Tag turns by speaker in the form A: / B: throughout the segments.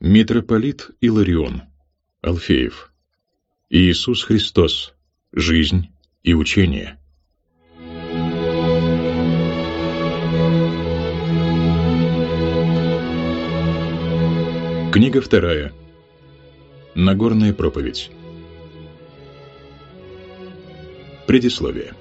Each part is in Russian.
A: Митрополит Иларион, Алфеев. Иисус Христос. Жизнь и учение. Книга вторая. Нагорная проповедь. Предисловие.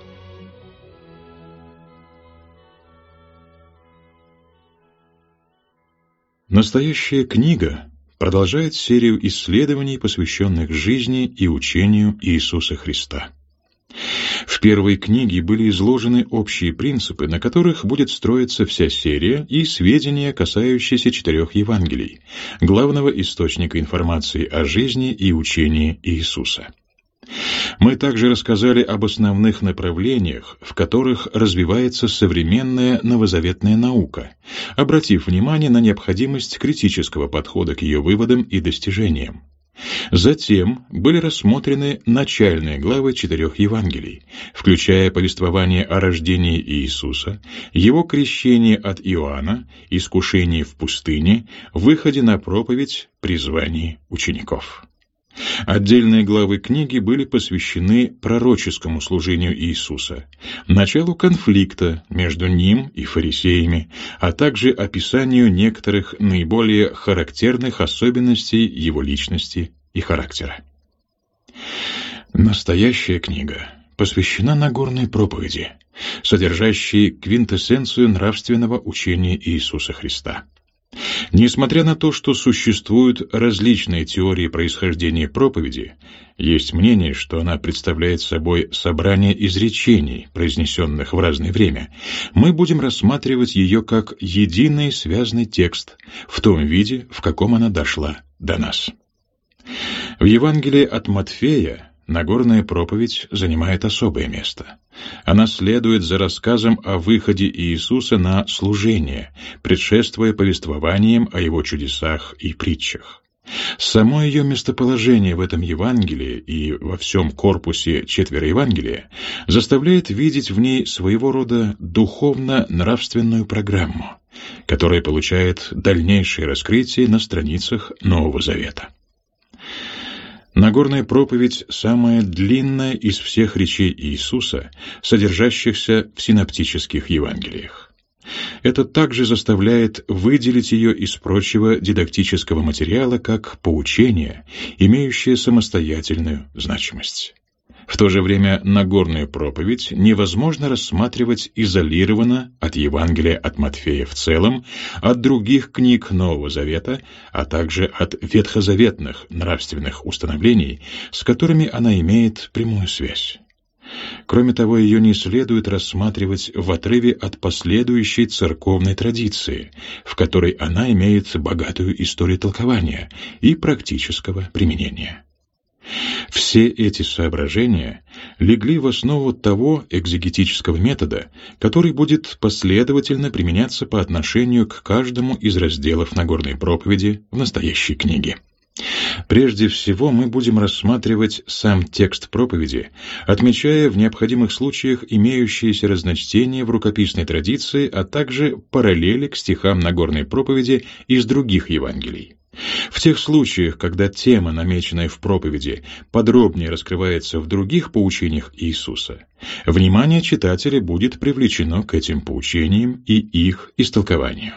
A: Настоящая книга продолжает серию исследований, посвященных жизни и учению Иисуса Христа. В первой книге были изложены общие принципы, на которых будет строиться вся серия и сведения, касающиеся четырех Евангелий, главного источника информации о жизни и учении Иисуса. Мы также рассказали об основных направлениях, в которых развивается современная новозаветная наука, обратив внимание на необходимость критического подхода к ее выводам и достижениям. Затем были рассмотрены начальные главы четырех Евангелий, включая повествование о рождении Иисуса, его крещении от Иоанна, искушении в пустыне, выходе на проповедь, призвании учеников. Отдельные главы книги были посвящены пророческому служению Иисуса, началу конфликта между ним и фарисеями, а также описанию некоторых наиболее характерных особенностей его личности и характера. Настоящая книга посвящена Нагорной проповеди, содержащей квинтэссенцию нравственного учения Иисуса Христа. Несмотря на то, что существуют различные теории происхождения проповеди, есть мнение, что она представляет собой собрание изречений, произнесенных в разное время, мы будем рассматривать ее как единый связанный текст в том виде, в каком она дошла до нас. В Евангелии от Матфея Нагорная проповедь занимает особое место. Она следует за рассказом о выходе Иисуса на служение, предшествуя повествованиям о его чудесах и притчах. Само ее местоположение в этом Евангелии и во всем корпусе четверо Евангелия заставляет видеть в ней своего рода духовно-нравственную программу, которая получает дальнейшее раскрытие на страницах Нового Завета. Нагорная проповедь – самая длинная из всех речей Иисуса, содержащихся в синоптических Евангелиях. Это также заставляет выделить ее из прочего дидактического материала как поучение, имеющее самостоятельную значимость. В то же время Нагорную проповедь невозможно рассматривать изолированно от Евангелия от Матфея в целом, от других книг Нового Завета, а также от ветхозаветных нравственных установлений, с которыми она имеет прямую связь. Кроме того, ее не следует рассматривать в отрыве от последующей церковной традиции, в которой она имеет богатую историю толкования и практического применения. Все эти соображения легли в основу того экзегетического метода, который будет последовательно применяться по отношению к каждому из разделов Нагорной проповеди в настоящей книге. Прежде всего мы будем рассматривать сам текст проповеди, отмечая в необходимых случаях имеющиеся разночтения в рукописной традиции, а также параллели к стихам Нагорной проповеди из других Евангелий. В тех случаях, когда тема, намеченная в проповеди, подробнее раскрывается в других поучениях Иисуса, внимание читателя будет привлечено к этим поучениям и их истолкованию.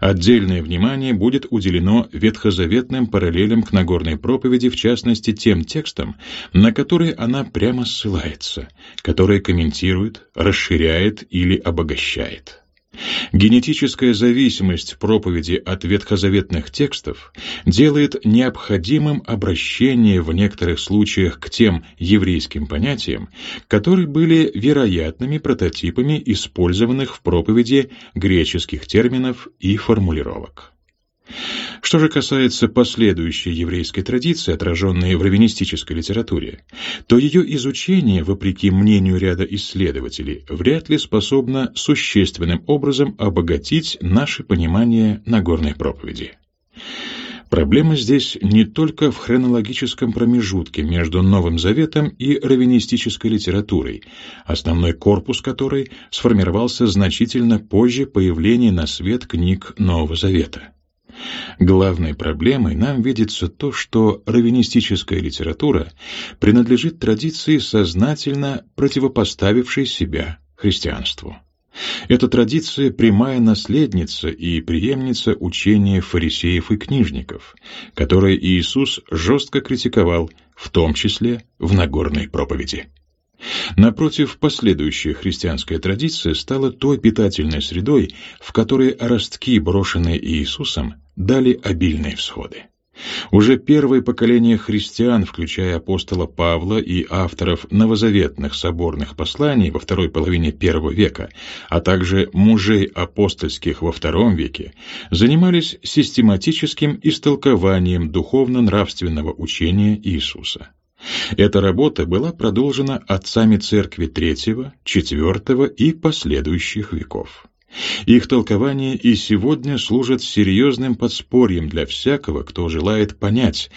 A: Отдельное внимание будет уделено ветхозаветным параллелям к Нагорной проповеди, в частности, тем текстам, на которые она прямо ссылается, которые комментирует, расширяет или обогащает. Генетическая зависимость проповеди от ветхозаветных текстов делает необходимым обращение в некоторых случаях к тем еврейским понятиям, которые были вероятными прототипами использованных в проповеди греческих терминов и формулировок. Что же касается последующей еврейской традиции, отраженной в раввинистической литературе, то ее изучение, вопреки мнению ряда исследователей, вряд ли способно существенным образом обогатить наше понимание Нагорной проповеди. Проблема здесь не только в хронологическом промежутке между Новым Заветом и раввинистической литературой, основной корпус которой сформировался значительно позже появления на свет книг Нового Завета. Главной проблемой нам видится то, что раввинистическая литература принадлежит традиции, сознательно противопоставившей себя христианству. Эта традиция – прямая наследница и преемница учения фарисеев и книжников, которое Иисус жестко критиковал, в том числе в Нагорной проповеди. Напротив, последующая христианская традиция стала той питательной средой, в которой ростки, брошенные Иисусом, дали обильные всходы. Уже первое поколение христиан, включая апостола Павла и авторов новозаветных соборных посланий во второй половине первого века, а также мужей апостольских во втором веке, занимались систематическим истолкованием духовно-нравственного учения Иисуса. Эта работа была продолжена отцами церкви третьего, четвертого и последующих веков. Их толкование и сегодня служат серьезным подспорьем для всякого, кто желает понять,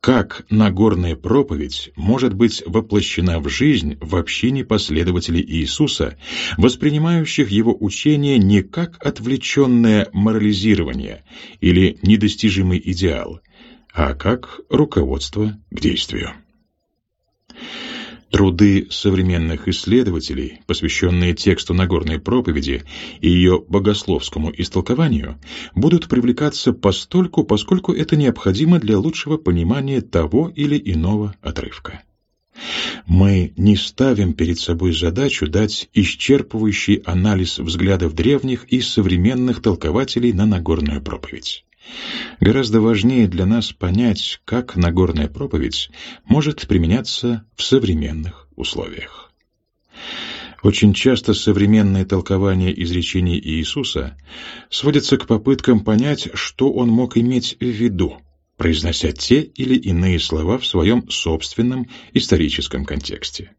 A: как Нагорная проповедь может быть воплощена в жизнь в общине последователей Иисуса, воспринимающих его учение не как отвлеченное морализирование или недостижимый идеал, а как руководство к действию. Труды современных исследователей, посвященные тексту Нагорной проповеди и ее богословскому истолкованию, будут привлекаться постольку, поскольку это необходимо для лучшего понимания того или иного отрывка. Мы не ставим перед собой задачу дать исчерпывающий анализ взглядов древних и современных толкователей на Нагорную проповедь. Гораздо важнее для нас понять, как Нагорная проповедь может применяться в современных условиях. Очень часто современное толкование изречений Иисуса сводится к попыткам понять, что он мог иметь в виду, произнося те или иные слова в своем собственном историческом контексте.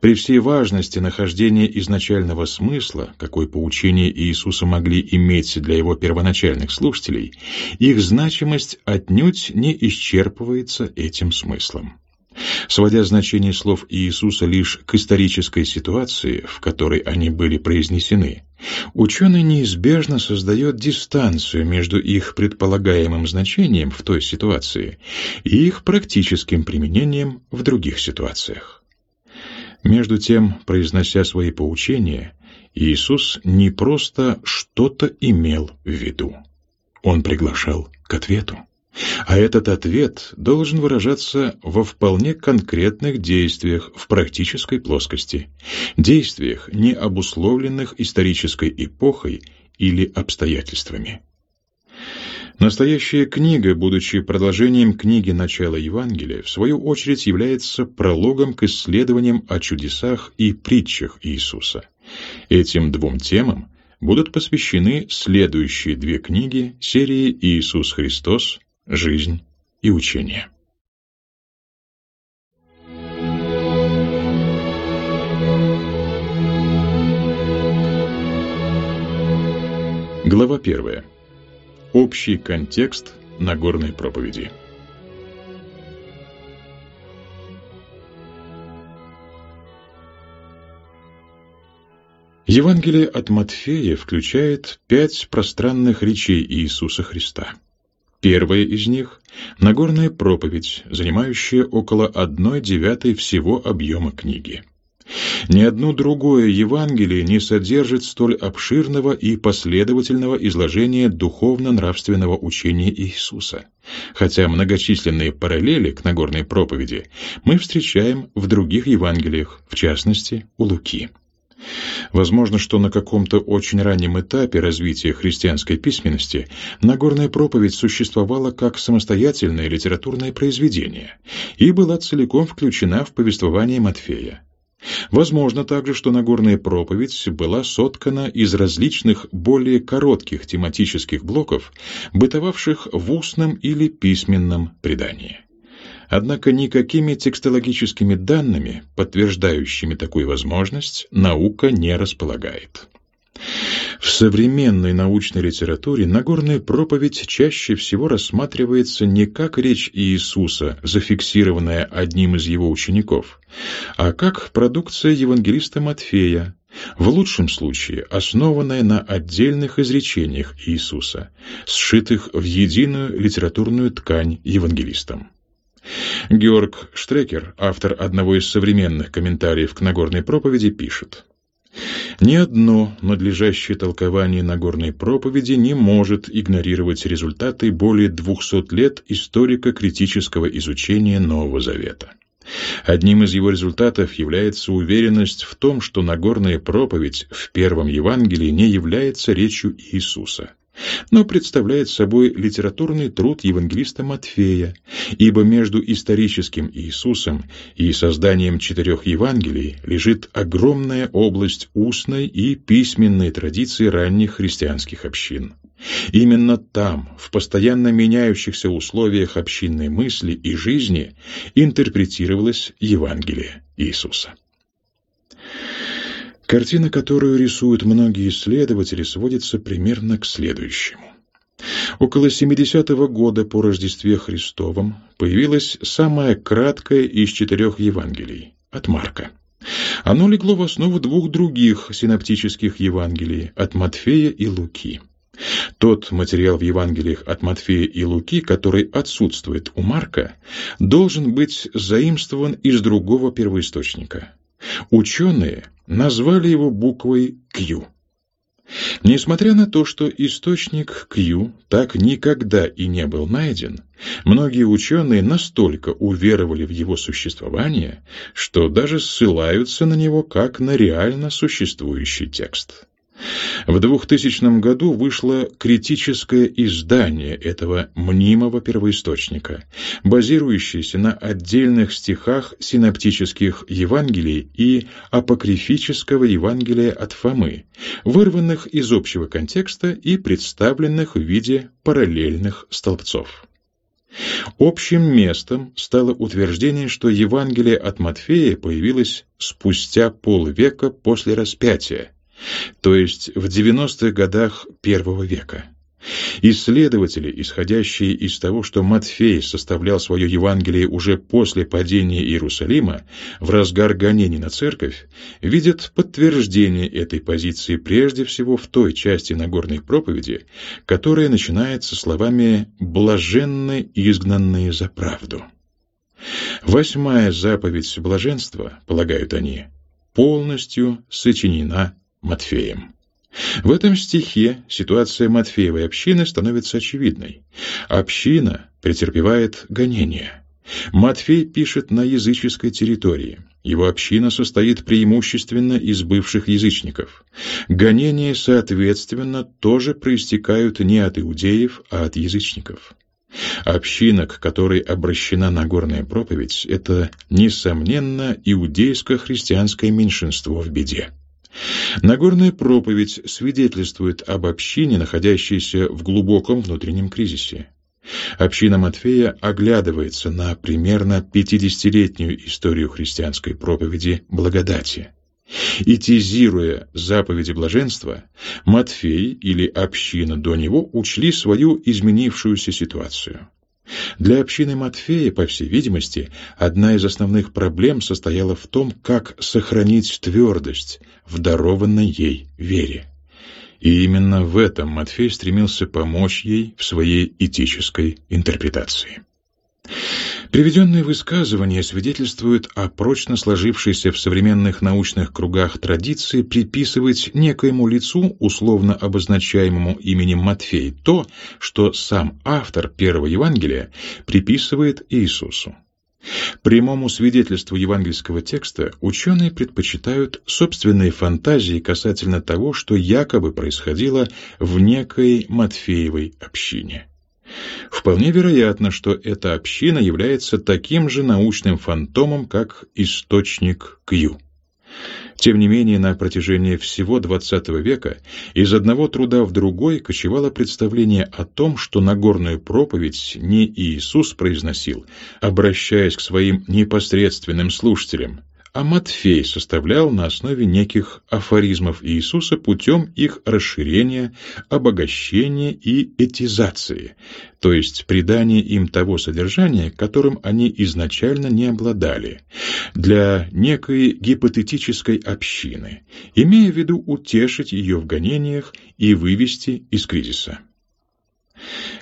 A: При всей важности нахождения изначального смысла, какой поучения Иисуса могли иметь для его первоначальных слушателей, их значимость отнюдь не исчерпывается этим смыслом. Сводя значение слов Иисуса лишь к исторической ситуации, в которой они были произнесены, ученый неизбежно создает дистанцию между их предполагаемым значением в той ситуации и их практическим применением в других ситуациях. Между тем, произнося свои поучения, Иисус не просто что-то имел в виду. Он приглашал к ответу. А этот ответ должен выражаться во вполне конкретных действиях в практической плоскости, действиях, не обусловленных исторической эпохой или обстоятельствами. Настоящая книга, будучи продолжением книги «Начало Евангелия», в свою очередь является прологом к исследованиям о чудесах и притчах Иисуса. Этим двум темам будут посвящены следующие две книги серии «Иисус Христос. Жизнь и учение». Глава первая. Общий контекст Нагорной проповеди. Евангелие от Матфея включает пять пространных речей Иисуса Христа. Первая из них – Нагорная проповедь, занимающая около одной девятой всего объема книги. Ни одно другое Евангелие не содержит столь обширного и последовательного изложения духовно-нравственного учения Иисуса, хотя многочисленные параллели к Нагорной проповеди мы встречаем в других Евангелиях, в частности, у Луки. Возможно, что на каком-то очень раннем этапе развития христианской письменности Нагорная проповедь существовала как самостоятельное литературное произведение и была целиком включена в повествование Матфея. Возможно также, что Нагорная проповедь была соткана из различных более коротких тематических блоков, бытовавших в устном или письменном предании. Однако никакими текстологическими данными, подтверждающими такую возможность, наука не располагает. В современной научной литературе Нагорная проповедь чаще всего рассматривается не как речь Иисуса, зафиксированная одним из его учеников, а как продукция евангелиста Матфея, в лучшем случае основанная на отдельных изречениях Иисуса, сшитых в единую литературную ткань евангелистом. Георг Штрекер, автор одного из современных комментариев к Нагорной проповеди, пишет ни одно надлежащее толкование Нагорной проповеди не может игнорировать результаты более двухсот лет историко-критического изучения Нового Завета. Одним из его результатов является уверенность в том, что Нагорная проповедь в первом Евангелии не является речью Иисуса – но представляет собой литературный труд евангелиста Матфея, ибо между историческим Иисусом и созданием четырех Евангелий лежит огромная область устной и письменной традиции ранних христианских общин. Именно там, в постоянно меняющихся условиях общинной мысли и жизни, интерпретировалось Евангелие Иисуса. Картина, которую рисуют многие исследователи, сводится примерно к следующему. Около 70-го года по Рождестве Христовом появилось самое краткое из четырех Евангелий – от Марка. Оно легло в основу двух других синоптических Евангелий – от Матфея и Луки. Тот материал в Евангелиях от Матфея и Луки, который отсутствует у Марка, должен быть заимствован из другого первоисточника. Ученые назвали его буквой Q. Несмотря на то, что источник Q так никогда и не был найден, многие ученые настолько уверовали в его существование, что даже ссылаются на него как на реально существующий текст. В 2000 году вышло критическое издание этого мнимого первоисточника, базирующееся на отдельных стихах синоптических Евангелий и апокрифического Евангелия от Фомы, вырванных из общего контекста и представленных в виде параллельных столбцов. Общим местом стало утверждение, что Евангелие от Матфея появилось спустя полвека после распятия, то есть в 90-х годах первого века. Исследователи, исходящие из того, что Матфей составлял свое Евангелие уже после падения Иерусалима, в разгар гонений на церковь, видят подтверждение этой позиции прежде всего в той части Нагорной проповеди, которая начинается словами «блаженны изгнанные за правду». Восьмая заповедь блаженства, полагают они, полностью сочинена Матфеем. В этом стихе ситуация Матфеевой общины становится очевидной. Община претерпевает гонения. Матфей пишет на языческой территории. Его община состоит преимущественно из бывших язычников. Гонения, соответственно, тоже проистекают не от иудеев, а от язычников. Община, к которой обращена Нагорная проповедь, это, несомненно, иудейско-христианское меньшинство в беде. Нагорная проповедь свидетельствует об общине, находящейся в глубоком внутреннем кризисе. Община Матфея оглядывается на примерно 50-летнюю историю христианской проповеди благодати. И заповеди блаженства, Матфей или община до него учли свою изменившуюся ситуацию. Для общины Матфея, по всей видимости, одна из основных проблем состояла в том, как сохранить твердость в дарованной ей вере. И именно в этом Матфей стремился помочь ей в своей этической интерпретации. Приведенные высказывания свидетельствуют о прочно сложившейся в современных научных кругах традиции приписывать некоему лицу, условно обозначаемому именем Матфей, то, что сам автор первого Евангелия приписывает Иисусу. Прямому свидетельству евангельского текста ученые предпочитают собственные фантазии касательно того, что якобы происходило в некой Матфеевой общине. Вполне вероятно, что эта община является таким же научным фантомом, как источник Кью. Тем не менее, на протяжении всего XX века из одного труда в другой кочевало представление о том, что Нагорную проповедь не Иисус произносил, обращаясь к своим непосредственным слушателям, а Матфей составлял на основе неких афоризмов Иисуса путем их расширения, обогащения и этизации, то есть придания им того содержания, которым они изначально не обладали, для некой гипотетической общины, имея в виду утешить ее в гонениях и вывести из кризиса.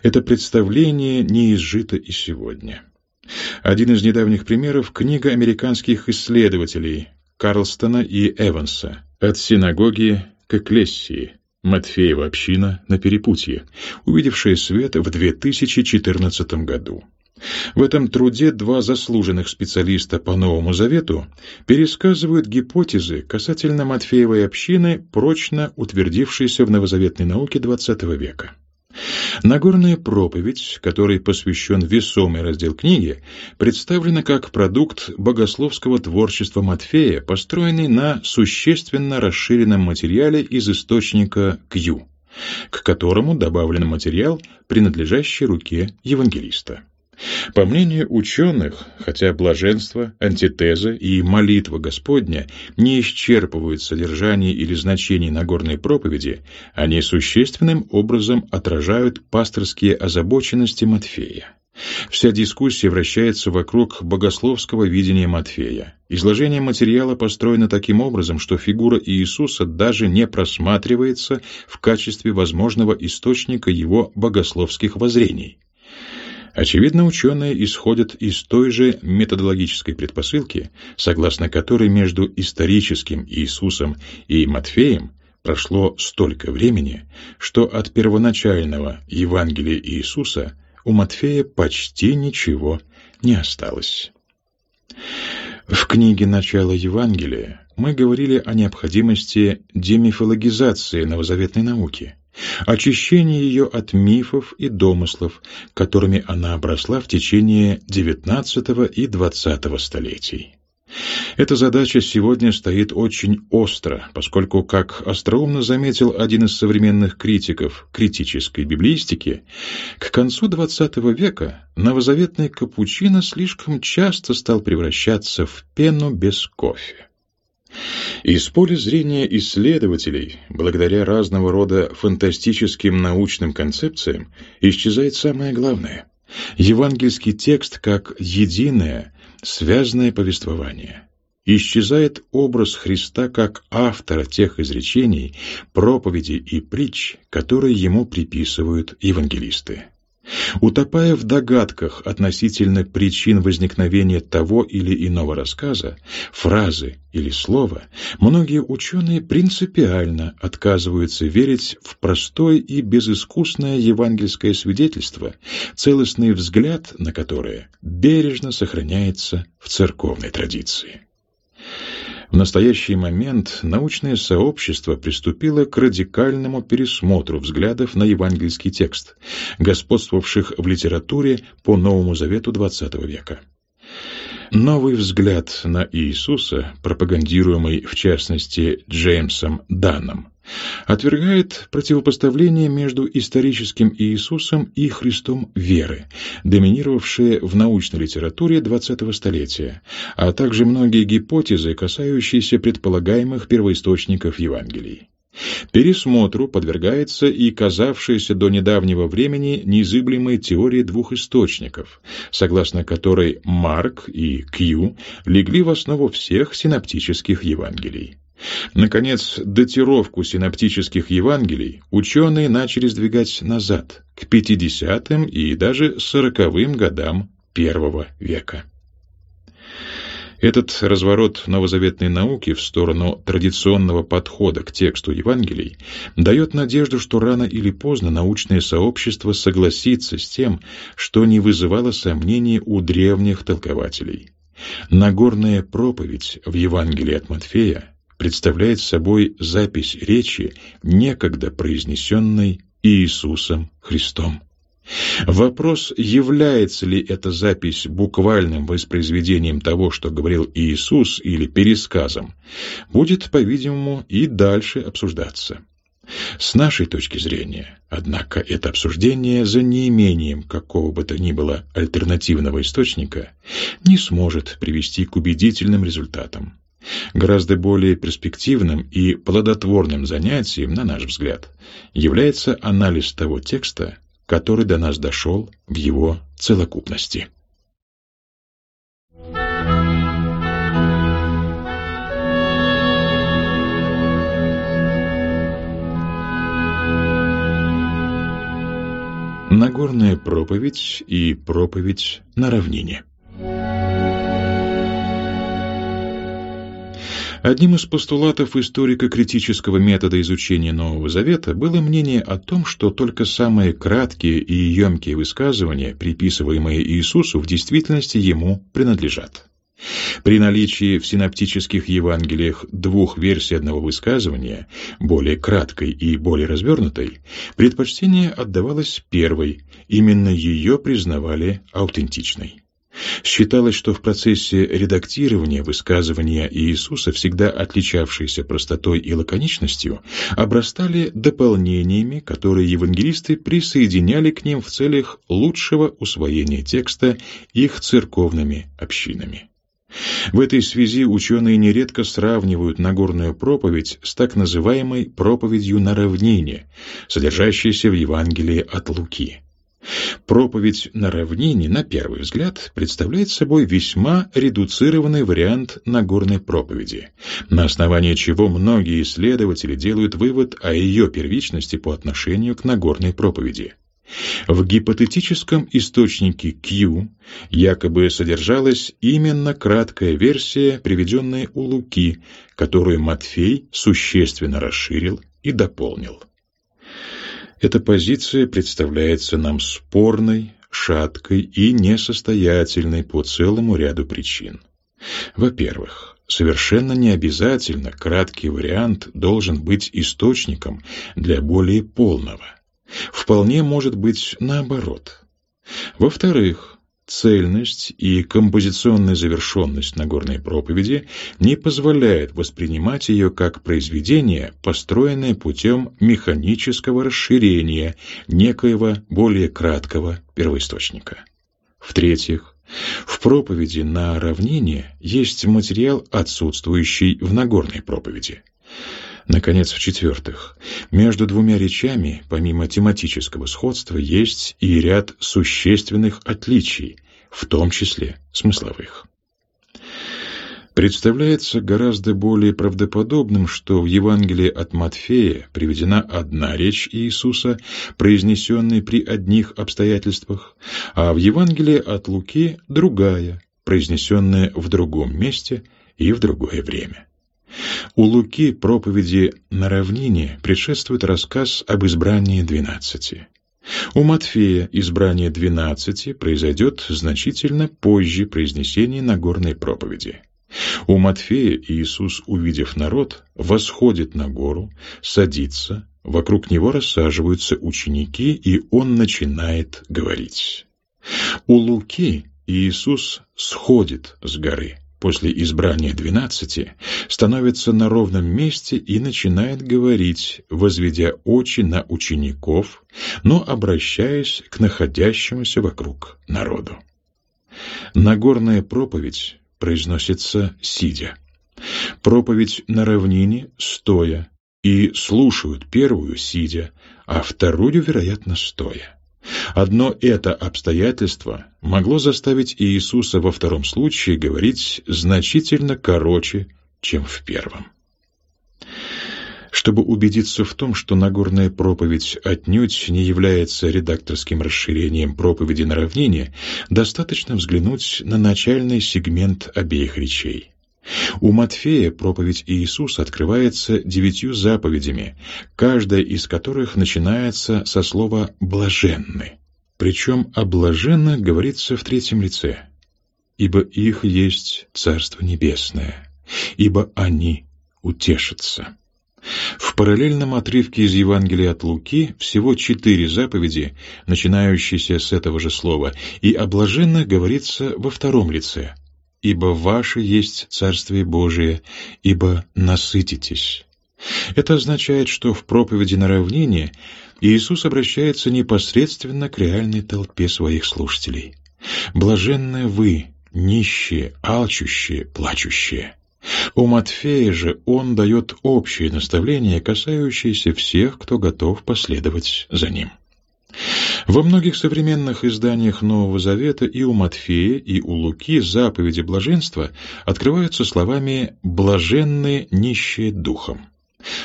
A: Это представление не изжито и сегодня. Один из недавних примеров – книга американских исследователей Карлстона и Эванса «От синагоги к эклессии. Матфеева община на перепутье», увидевшая свет в 2014 году. В этом труде два заслуженных специалиста по Новому Завету пересказывают гипотезы касательно Матфеевой общины, прочно утвердившейся в новозаветной науке XX века. Нагорная проповедь, которой посвящен весомый раздел книги, представлена как продукт богословского творчества Матфея, построенный на существенно расширенном материале из источника Кью, к которому добавлен материал, принадлежащий руке евангелиста. По мнению ученых, хотя блаженство, антитеза и молитва Господня не исчерпывают содержание или значение Нагорной проповеди, они существенным образом отражают пасторские озабоченности Матфея. Вся дискуссия вращается вокруг богословского видения Матфея. Изложение материала построено таким образом, что фигура Иисуса даже не просматривается в качестве возможного источника его богословских воззрений. Очевидно, ученые исходят из той же методологической предпосылки, согласно которой между историческим Иисусом и Матфеем прошло столько времени, что от первоначального Евангелия Иисуса у Матфея почти ничего не осталось. В книге «Начало Евангелия» мы говорили о необходимости демифологизации новозаветной науки – очищение ее от мифов и домыслов, которыми она обросла в течение XIX и XX столетий. Эта задача сегодня стоит очень остро, поскольку, как остроумно заметил один из современных критиков критической библиистики, к концу XX века новозаветный капучино слишком часто стал превращаться в пену без кофе. Из поля зрения исследователей, благодаря разного рода фантастическим научным концепциям, исчезает самое главное – евангельский текст как единое, связанное повествование. Исчезает образ Христа как автора тех изречений, проповедей и притч, которые ему приписывают евангелисты. Утопая в догадках относительно причин возникновения того или иного рассказа, фразы или слова, многие ученые принципиально отказываются верить в простое и безыскусное евангельское свидетельство, целостный взгляд на которое бережно сохраняется в церковной традиции. В настоящий момент научное сообщество приступило к радикальному пересмотру взглядов на евангельский текст, господствовавших в литературе по Новому Завету XX века. Новый взгляд на Иисуса, пропагандируемый в частности Джеймсом Данном, отвергает противопоставление между историческим Иисусом и Христом веры, доминировавшее в научной литературе XX столетия, а также многие гипотезы, касающиеся предполагаемых первоисточников Евангелий. Пересмотру подвергается и казавшаяся до недавнего времени незыблемой теория двух источников, согласно которой Марк и Кью легли в основу всех синоптических Евангелий. Наконец, датировку синоптических Евангелий ученые начали сдвигать назад, к 50-м и даже 40-м годам первого века. Этот разворот новозаветной науки в сторону традиционного подхода к тексту Евангелий дает надежду, что рано или поздно научное сообщество согласится с тем, что не вызывало сомнений у древних толкователей. Нагорная проповедь в Евангелии от Матфея представляет собой запись речи, некогда произнесенной Иисусом Христом. Вопрос, является ли эта запись буквальным воспроизведением того, что говорил Иисус, или пересказом, будет, по-видимому, и дальше обсуждаться. С нашей точки зрения, однако, это обсуждение за неимением какого бы то ни было альтернативного источника не сможет привести к убедительным результатам. Гораздо более перспективным и плодотворным занятием, на наш взгляд, является анализ того текста, который до нас дошел в его целокупности. Нагорная проповедь и проповедь на равнине. Одним из постулатов историко-критического метода изучения Нового Завета было мнение о том, что только самые краткие и емкие высказывания, приписываемые Иисусу, в действительности Ему принадлежат. При наличии в синоптических Евангелиях двух версий одного высказывания, более краткой и более развернутой, предпочтение отдавалось первой, именно ее признавали аутентичной. Считалось, что в процессе редактирования высказывания Иисуса, всегда отличавшиеся простотой и лаконичностью, обрастали дополнениями, которые евангелисты присоединяли к ним в целях лучшего усвоения текста их церковными общинами. В этой связи ученые нередко сравнивают Нагорную проповедь с так называемой проповедью на равнине, содержащейся в Евангелии от Луки. Проповедь на равнине, на первый взгляд, представляет собой весьма редуцированный вариант Нагорной проповеди, на основании чего многие исследователи делают вывод о ее первичности по отношению к Нагорной проповеди. В гипотетическом источнике Q якобы содержалась именно краткая версия, приведенная у Луки, которую Матфей существенно расширил и дополнил. Эта позиция представляется нам спорной, шаткой и несостоятельной по целому ряду причин. Во-первых, совершенно не обязательно краткий вариант должен быть источником для более полного – Вполне может быть наоборот. Во-вторых, цельность и композиционная завершенность Нагорной проповеди не позволяет воспринимать ее как произведение, построенное путем механического расширения некоего более краткого первоисточника. В-третьих, в проповеди на равнине есть материал, отсутствующий в Нагорной проповеди. Наконец, в-четвертых, между двумя речами, помимо тематического сходства, есть и ряд существенных отличий, в том числе смысловых. Представляется гораздо более правдоподобным, что в Евангелии от Матфея приведена одна речь Иисуса, произнесенная при одних обстоятельствах, а в Евангелии от Луки другая, произнесенная в другом месте и в другое время. У Луки проповеди на равнине предшествует рассказ об избрании двенадцати. У Матфея избрание двенадцати произойдет значительно позже произнесения Нагорной проповеди. У Матфея Иисус, увидев народ, восходит на гору, садится, вокруг него рассаживаются ученики, и он начинает говорить. У Луки Иисус сходит с горы, после избрания двенадцати, становится на ровном месте и начинает говорить, возведя очи на учеников, но обращаясь к находящемуся вокруг народу. Нагорная проповедь произносится сидя. Проповедь на равнине стоя, и слушают первую сидя, а вторую, вероятно, стоя. Одно это обстоятельство могло заставить Иисуса во втором случае говорить значительно короче, чем в первом. Чтобы убедиться в том, что Нагорная проповедь отнюдь не является редакторским расширением проповеди на равнине, достаточно взглянуть на начальный сегмент обеих речей. У Матфея проповедь Иисуса открывается девятью заповедями, каждая из которых начинается со слова «блаженны». Причем о блаженных говорится в третьем лице. «Ибо их есть Царство Небесное, ибо они утешатся». В параллельном отрывке из Евангелия от Луки всего четыре заповеди, начинающиеся с этого же слова, и о блаженных говорится во втором лице – ибо ваше есть Царствие Божие, ибо насытитесь». Это означает, что в проповеди на равнине Иисус обращается непосредственно к реальной толпе своих слушателей. «Блаженны вы, нищие, алчущие, плачущие». У Матфея же он дает общие наставления, касающиеся всех, кто готов последовать за ним. Во многих современных изданиях Нового Завета и у Матфея, и у Луки заповеди блаженства открываются словами «блаженные нищие духом».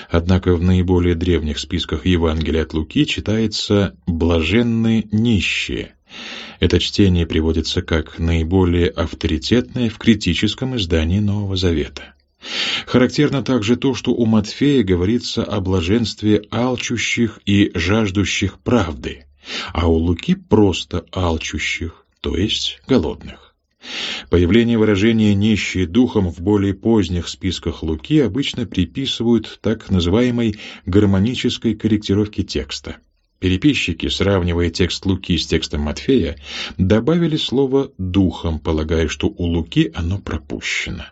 A: Однако в наиболее древних списках Евангелия от Луки читается «блаженные нищие». Это чтение приводится как наиболее авторитетное в критическом издании Нового Завета. Характерно также то, что у Матфея говорится о блаженстве алчущих и жаждущих правды, а у Луки просто алчущих, то есть голодных. Появление выражения «нищие духом» в более поздних списках Луки обычно приписывают так называемой гармонической корректировке текста. Переписчики, сравнивая текст Луки с текстом Матфея, добавили слово «духом», полагая, что у Луки оно пропущено.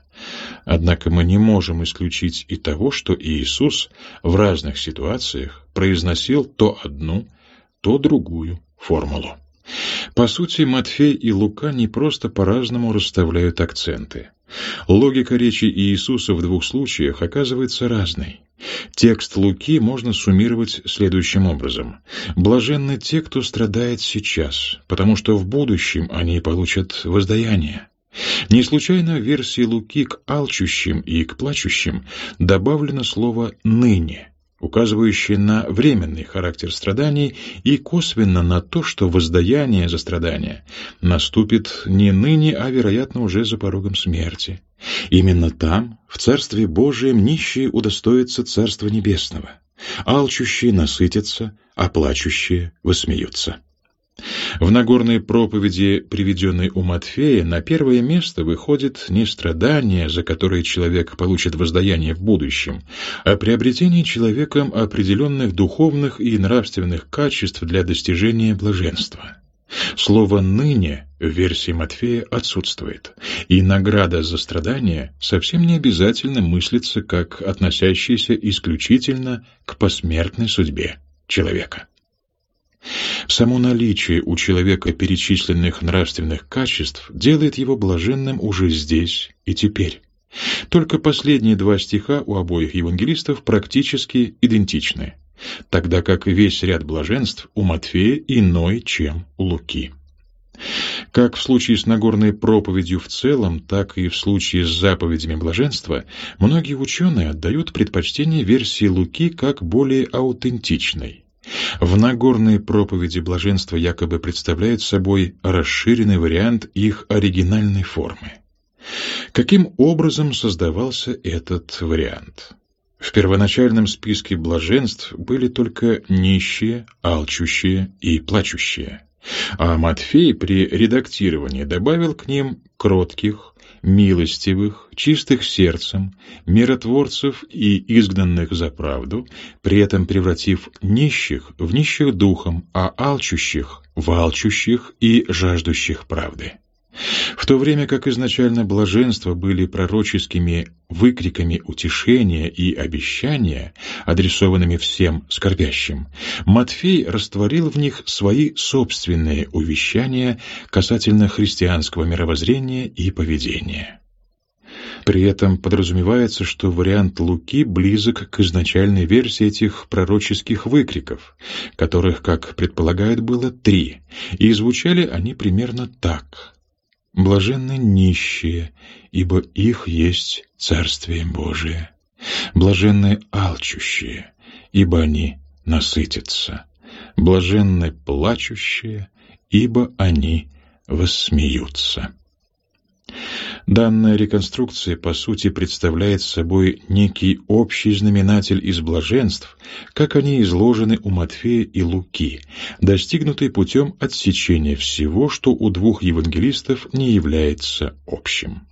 A: Однако мы не можем исключить и того, что Иисус в разных ситуациях произносил то одну, то другую формулу. По сути, Матфей и Лука не просто по-разному расставляют акценты. Логика речи Иисуса в двух случаях оказывается разной. Текст Луки можно суммировать следующим образом. «Блаженны те, кто страдает сейчас, потому что в будущем они получат воздаяние». Не случайно в версии Луки к алчущим и к плачущим добавлено слово «ныне», указывающее на временный характер страданий и косвенно на то, что воздаяние за страдания наступит не ныне, а, вероятно, уже за порогом смерти. Именно там, в Царстве Божием, нищие удостоятся Царства Небесного, алчущие насытятся, а плачущие высмеются. В Нагорной проповеди, приведенной у Матфея, на первое место выходит не страдание, за которое человек получит воздаяние в будущем, а приобретение человеком определенных духовных и нравственных качеств для достижения блаженства. Слово «ныне» в версии Матфея отсутствует, и награда за страдание совсем не обязательно мыслится как относящаяся исключительно к посмертной судьбе человека. Само наличие у человека перечисленных нравственных качеств делает его блаженным уже здесь и теперь. Только последние два стиха у обоих евангелистов практически идентичны, тогда как весь ряд блаженств у Матфея иной, чем у Луки. Как в случае с Нагорной проповедью в целом, так и в случае с заповедями блаженства, многие ученые отдают предпочтение версии Луки как более аутентичной. В Нагорной проповеди блаженства якобы представляет собой расширенный вариант их оригинальной формы. Каким образом создавался этот вариант? В первоначальном списке блаженств были только нищие, алчущие и плачущие. А Матфей при редактировании добавил к ним кротких, милостивых, чистых сердцем, миротворцев и изгнанных за правду, при этом превратив нищих в нищих духом, а алчущих в алчущих и жаждущих правды. В то время как изначально блаженства были пророческими выкриками утешения и обещания, адресованными всем скорбящим, Матфей растворил в них свои собственные увещания касательно христианского мировоззрения и поведения. При этом подразумевается, что вариант Луки близок к изначальной версии этих пророческих выкриков, которых, как предполагают, было три, и звучали они примерно так Блаженны нищие, ибо их есть Царствие Божие. Блаженны алчущие, ибо они насытятся. Блаженны плачущие, ибо они воссмеются. Данная реконструкция, по сути, представляет собой некий общий знаменатель из блаженств, как они изложены у Матфея и Луки, достигнутый путем отсечения всего, что у двух евангелистов не является общим.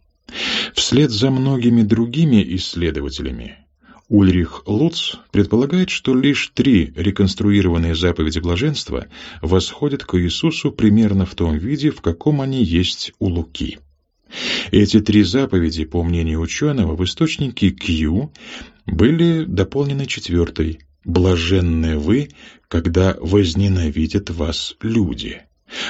A: Вслед за многими другими исследователями Ульрих Луц предполагает, что лишь три реконструированные заповеди блаженства восходят к Иисусу примерно в том виде, в каком они есть у Луки. Эти три заповеди, по мнению ученого, в источнике Q были дополнены четвертой «Блаженны вы, когда возненавидят вас люди».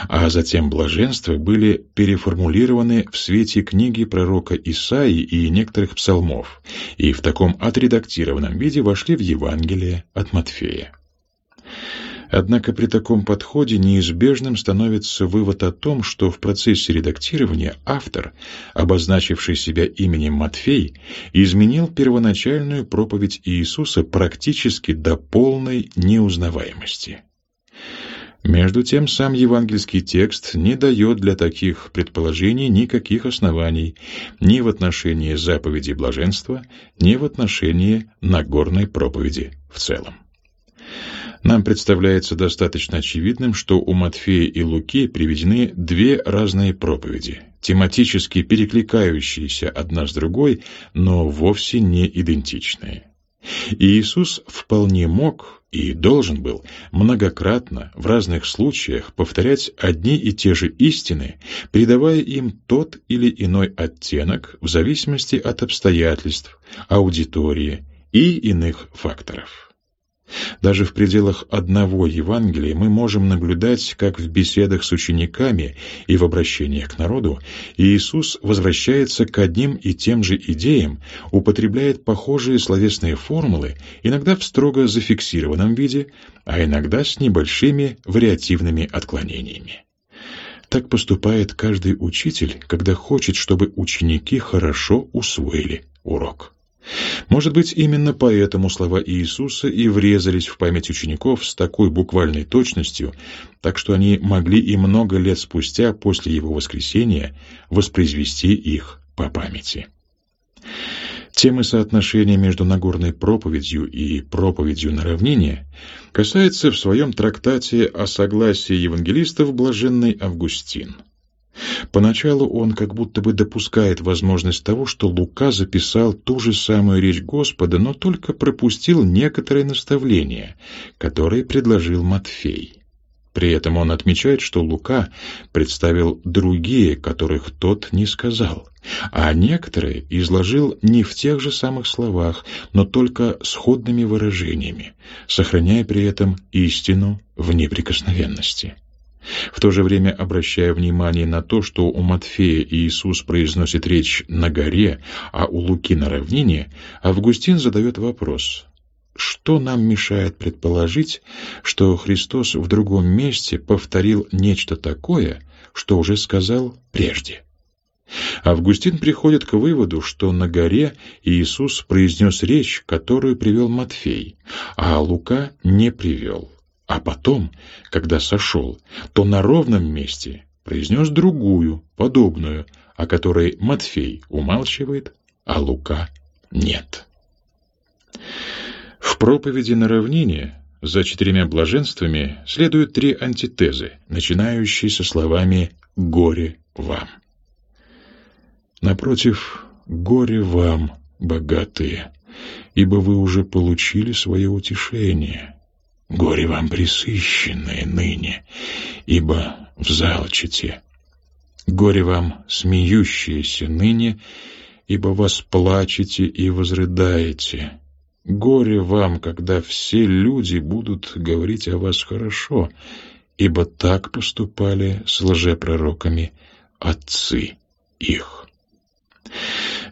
A: а затем блаженства были переформулированы в свете книги пророка Исаии и некоторых псалмов, и в таком отредактированном виде вошли в Евангелие от Матфея. Однако при таком подходе неизбежным становится вывод о том, что в процессе редактирования автор, обозначивший себя именем Матфей, изменил первоначальную проповедь Иисуса практически до полной неузнаваемости. Между тем, сам евангельский текст не дает для таких предположений никаких оснований ни в отношении заповеди блаженства, ни в отношении Нагорной проповеди в целом. Нам представляется достаточно очевидным, что у Матфея и Луки приведены две разные проповеди, тематически перекликающиеся одна с другой, но вовсе не идентичные. Иисус вполне мог и должен был многократно в разных случаях повторять одни и те же истины, придавая им тот или иной оттенок в зависимости от обстоятельств, аудитории и иных факторов. Даже в пределах одного Евангелия мы можем наблюдать, как в беседах с учениками и в обращениях к народу Иисус возвращается к одним и тем же идеям, употребляет похожие словесные формулы, иногда в строго зафиксированном виде, а иногда с небольшими вариативными отклонениями. Так поступает каждый учитель, когда хочет, чтобы ученики хорошо усвоили урок. Может быть, именно поэтому слова Иисуса и врезались в память учеников с такой буквальной точностью, так что они могли и много лет спустя после его воскресения воспроизвести их по памяти. Темы соотношения между Нагорной проповедью и проповедью на равнине касается в своем трактате о согласии евангелистов блаженный Августин – Поначалу он как будто бы допускает возможность того, что Лука записал ту же самую речь Господа, но только пропустил некоторые наставления, которые предложил Матфей. При этом он отмечает, что Лука представил другие, которых тот не сказал, а некоторые изложил не в тех же самых словах, но только сходными выражениями, сохраняя при этом истину в неприкосновенности. В то же время обращая внимание на то, что у Матфея Иисус произносит речь на горе, а у Луки на равнине, Августин задает вопрос, что нам мешает предположить, что Христос в другом месте повторил нечто такое, что уже сказал прежде? Августин приходит к выводу, что на горе Иисус произнес речь, которую привел Матфей, а Лука не привел. А потом, когда сошел, то на ровном месте произнес другую, подобную, о которой Матфей умалчивает, а Лука нет. В проповеди на равнине за четырьмя блаженствами следуют три антитезы, начинающие со словами «горе вам». Напротив, горе вам, богатые, ибо вы уже получили свое утешение. Горе вам присыщенное ныне, ибо взалчите. Горе вам смеющиеся ныне, ибо восплачете и возрыдаете. Горе вам, когда все люди будут говорить о вас хорошо, ибо так поступали с лжепророками отцы их.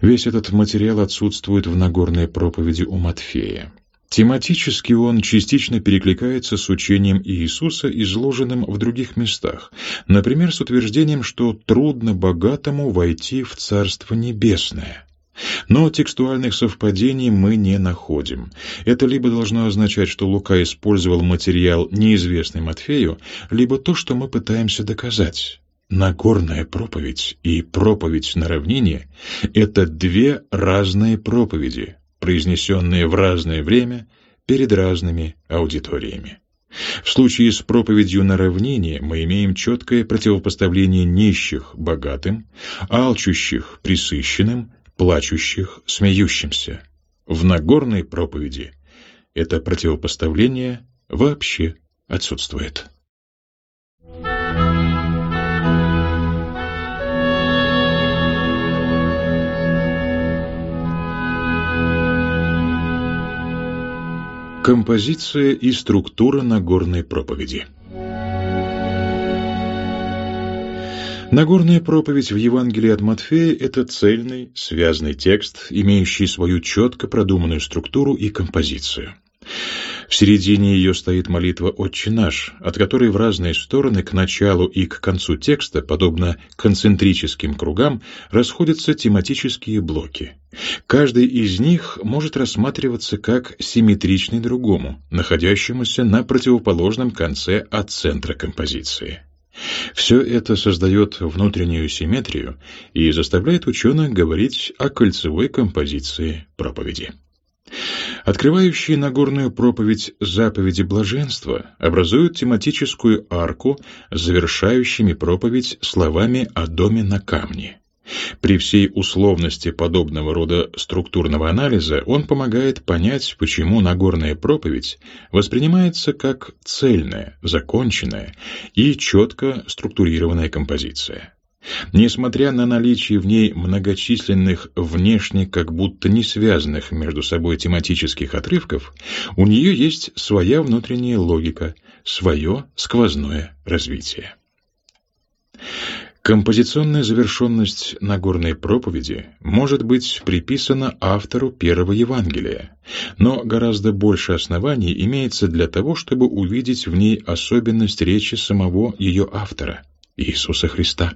A: Весь этот материал отсутствует в Нагорной проповеди у Матфея. Тематически он частично перекликается с учением Иисуса, изложенным в других местах, например, с утверждением, что трудно богатому войти в Царство Небесное. Но текстуальных совпадений мы не находим. Это либо должно означать, что Лука использовал материал, неизвестный Матфею, либо то, что мы пытаемся доказать. Нагорная проповедь и проповедь на равнине — это две разные проповеди, произнесенные в разное время перед разными аудиториями. В случае с проповедью на равнине мы имеем четкое противопоставление нищих богатым, алчущих присыщенным, плачущих смеющимся. В Нагорной проповеди это противопоставление вообще отсутствует. Композиция и структура Нагорной проповеди Нагорная проповедь в Евангелии от Матфея – это цельный, связанный текст, имеющий свою четко продуманную структуру и композицию. В середине ее стоит молитва «Отче наш», от которой в разные стороны к началу и к концу текста, подобно концентрическим кругам, расходятся тематические блоки. Каждый из них может рассматриваться как симметричный другому, находящемуся на противоположном конце от центра композиции. Все это создает внутреннюю симметрию и заставляет ученых говорить о кольцевой композиции проповеди. Открывающие Нагорную проповедь заповеди блаженства образуют тематическую арку завершающими проповедь словами о доме на камне. При всей условности подобного рода структурного анализа он помогает понять, почему Нагорная проповедь воспринимается как цельная, законченная и четко структурированная композиция. Несмотря на наличие в ней многочисленных внешне как будто не связанных между собой тематических отрывков, у нее есть своя внутренняя логика, свое сквозное развитие. Композиционная завершенность Нагорной проповеди может быть приписана автору первого Евангелия, но гораздо больше оснований имеется для того, чтобы увидеть в ней особенность речи самого ее автора, Иисуса Христа.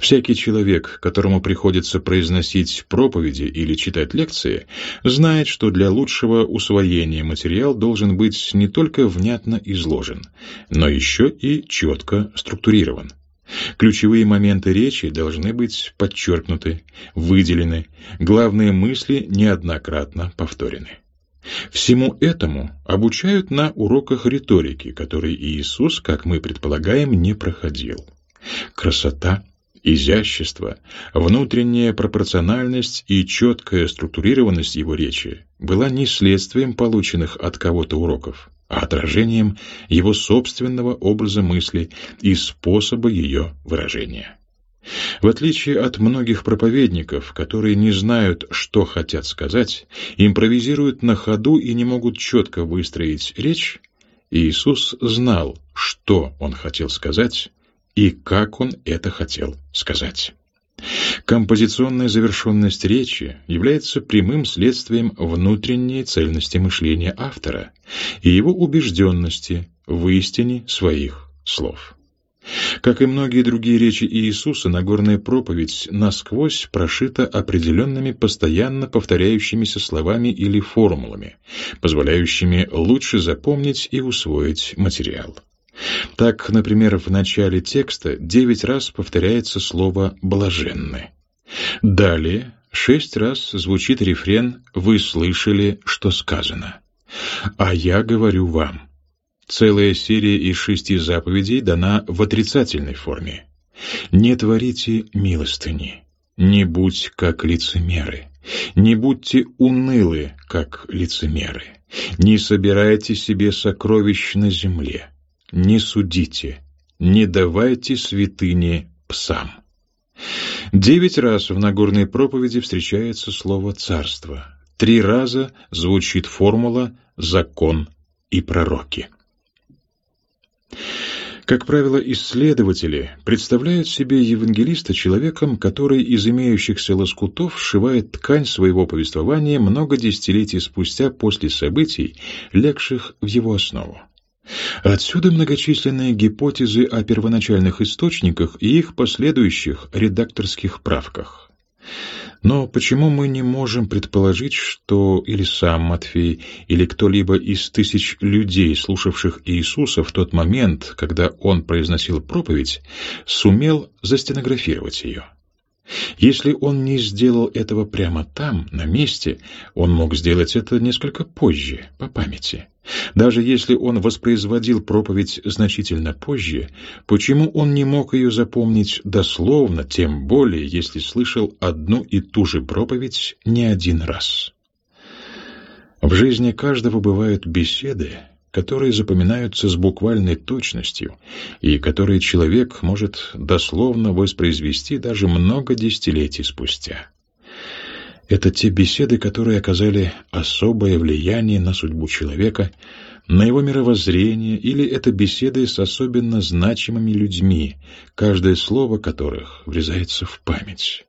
A: Всякий человек, которому приходится произносить проповеди или читать лекции, знает, что для лучшего усвоения материал должен быть не только внятно изложен, но еще и четко структурирован. Ключевые моменты речи должны быть подчеркнуты, выделены, главные мысли неоднократно повторены. Всему этому обучают на уроках риторики, которые Иисус, как мы предполагаем, не проходил. Красота, изящество, внутренняя пропорциональность и четкая структурированность его речи была не следствием полученных от кого-то уроков, а отражением его собственного образа мысли и способа ее выражения. В отличие от многих проповедников, которые не знают, что хотят сказать, импровизируют на ходу и не могут четко выстроить речь, Иисус знал, что Он хотел сказать и как Он это хотел сказать. Композиционная завершенность речи является прямым следствием внутренней цельности мышления автора и его убежденности в истине своих слов. Как и многие другие речи Иисуса, Нагорная проповедь насквозь прошита определенными постоянно повторяющимися словами или формулами, позволяющими лучше запомнить и усвоить материал. Так, например, в начале текста девять раз повторяется слово «блаженны». Далее шесть раз звучит рефрен «Вы слышали, что сказано». «А я говорю вам». Целая серия из шести заповедей дана в отрицательной форме. «Не творите милостыни, не будь как лицемеры, не будьте унылы, как лицемеры, не собирайте себе сокровищ на земле, не судите, не давайте святыне псам. Девять раз в Нагорной проповеди встречается слово «царство». Три раза звучит формула «закон» и «пророки». Как правило, исследователи представляют себе евангелиста человеком, который из имеющихся лоскутов сшивает ткань своего повествования много десятилетий спустя после событий, легших в его основу. Отсюда многочисленные гипотезы о первоначальных источниках и их последующих редакторских правках. Но почему мы не можем предположить, что или сам Матфей, или кто-либо из тысяч людей, слушавших Иисуса в тот момент, когда он произносил проповедь, сумел застенографировать ее? Если он не сделал этого прямо там, на месте, он мог сделать это несколько позже, по памяти. Даже если он воспроизводил проповедь значительно позже, почему он не мог ее запомнить дословно, тем более, если слышал одну и ту же проповедь не один раз? В жизни каждого бывают беседы, которые запоминаются с буквальной точностью и которые человек может дословно воспроизвести даже много десятилетий спустя. Это те беседы, которые оказали особое влияние на судьбу человека, на его мировоззрение или это беседы с особенно значимыми людьми, каждое слово которых врезается в память.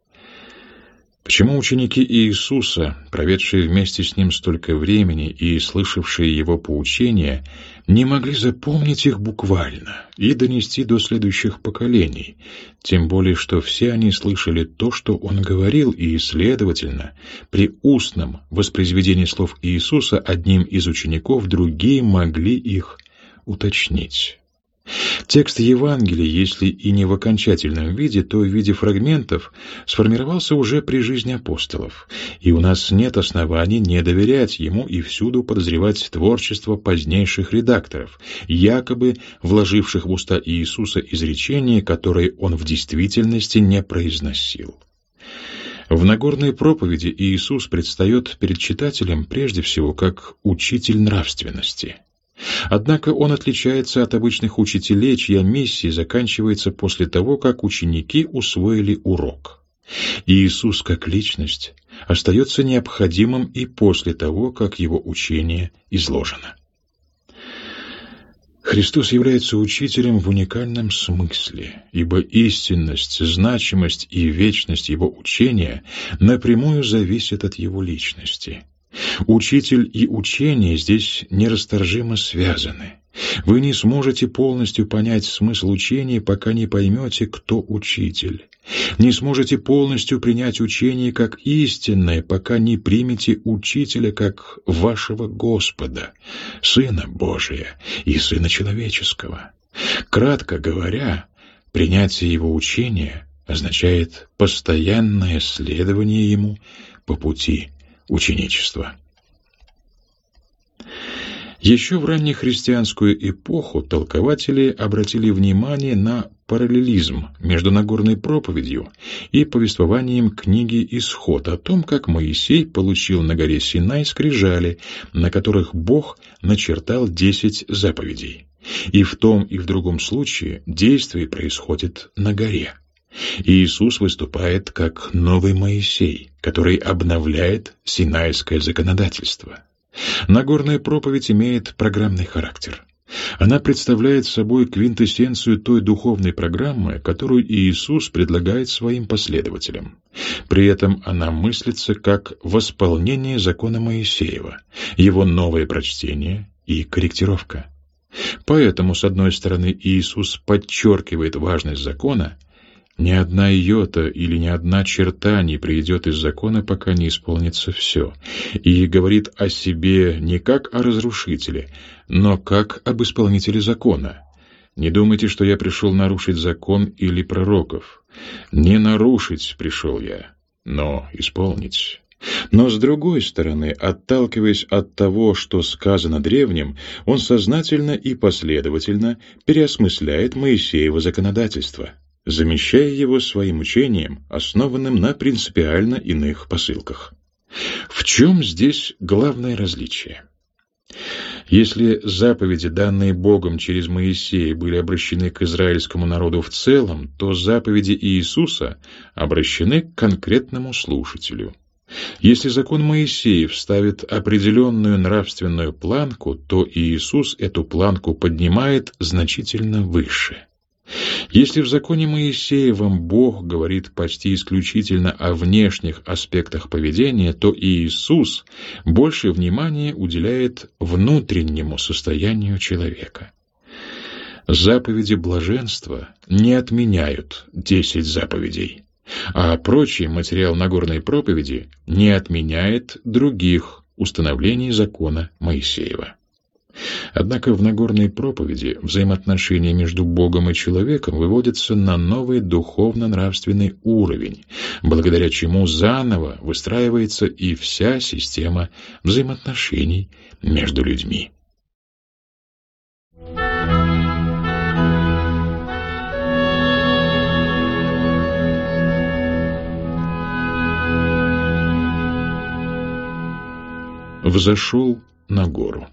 A: Почему ученики Иисуса, проведшие вместе с Ним столько времени и слышавшие Его поучения, не могли запомнить их буквально и донести до следующих поколений, тем более что все они слышали то, что Он говорил, и, следовательно, при устном воспроизведении слов Иисуса одним из учеников другие могли их уточнить. Текст Евангелия, если и не в окончательном виде, то в виде фрагментов, сформировался уже при жизни апостолов, и у нас нет оснований не доверять ему и всюду подозревать творчество позднейших редакторов, якобы вложивших в уста Иисуса изречения, которые он в действительности не произносил. В Нагорной проповеди Иисус предстает перед читателем прежде всего как учитель нравственности – Однако он отличается от обычных учителей, чья миссия заканчивается после того, как ученики усвоили урок. Иисус как личность остается необходимым и после того, как его учение изложено. Христос является учителем в уникальном смысле, ибо истинность, значимость и вечность его учения напрямую зависят от его личности. Учитель и учение здесь нерасторжимо связаны. Вы не сможете полностью понять смысл учения, пока не поймете, кто учитель. Не сможете полностью принять учение как истинное, пока не примете учителя как вашего Господа, Сына Божия и Сына Человеческого. Кратко говоря, принятие Его учения означает постоянное следование Ему по пути ученичества. Еще в раннехристианскую эпоху толкователи обратили внимание на параллелизм между Нагорной проповедью и повествованием книги «Исход» о том, как Моисей получил на горе Синай скрижали, на которых Бог начертал десять заповедей. И в том и в другом случае действие происходит на горе. Иисус выступает как новый Моисей, который обновляет синайское законодательство. Нагорная проповедь имеет программный характер. Она представляет собой квинтэссенцию той духовной программы, которую Иисус предлагает своим последователям. При этом она мыслится как восполнение закона Моисеева, его новое прочтение и корректировка. Поэтому, с одной стороны, Иисус подчеркивает важность закона, ни одна йота или ни одна черта не придет из закона, пока не исполнится все, и говорит о себе не как о разрушителе, но как об исполнителе закона. Не думайте, что я пришел нарушить закон или пророков. Не нарушить пришел я, но исполнить. Но с другой стороны, отталкиваясь от того, что сказано древним, он сознательно и последовательно переосмысляет Моисеево законодательство замещая его своим учением, основанным на принципиально иных посылках. В чем здесь главное различие? Если заповеди, данные Богом через Моисея, были обращены к израильскому народу в целом, то заповеди Иисуса обращены к конкретному слушателю. Если закон Моисеев ставит определенную нравственную планку, то Иисус эту планку поднимает значительно выше – если в законе Моисеевом Бог говорит почти исключительно о внешних аспектах поведения, то Иисус больше внимания уделяет внутреннему состоянию человека. Заповеди блаженства не отменяют десять заповедей, а прочий материал Нагорной проповеди не отменяет других установлений закона Моисеева. Однако в Нагорной проповеди взаимоотношения между Богом и человеком выводятся на новый духовно-нравственный уровень, благодаря чему заново выстраивается и вся система взаимоотношений между людьми. Взошел на гору.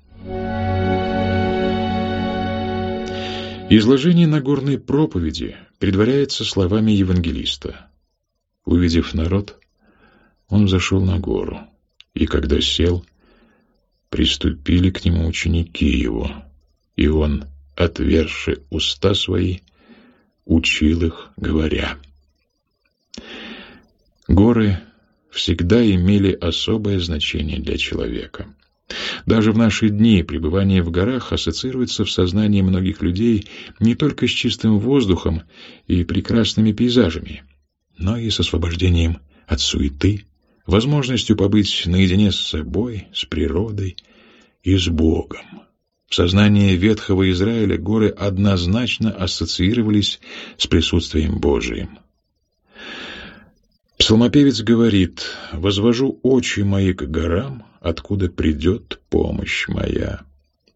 A: Изложение Нагорной проповеди предваряется словами евангелиста. Увидев народ, он зашел на гору, и когда сел, приступили к нему ученики его, и он, отверши уста свои, учил их, говоря. Горы всегда имели особое значение для человека. Даже в наши дни пребывание в горах ассоциируется в сознании многих людей не только с чистым воздухом и прекрасными пейзажами, но и с освобождением от суеты, возможностью побыть наедине с собой, с природой и с Богом. В сознании ветхого Израиля горы однозначно ассоциировались с присутствием Божиим. Псалмопевец говорит «Возвожу очи мои к горам, откуда придет помощь моя.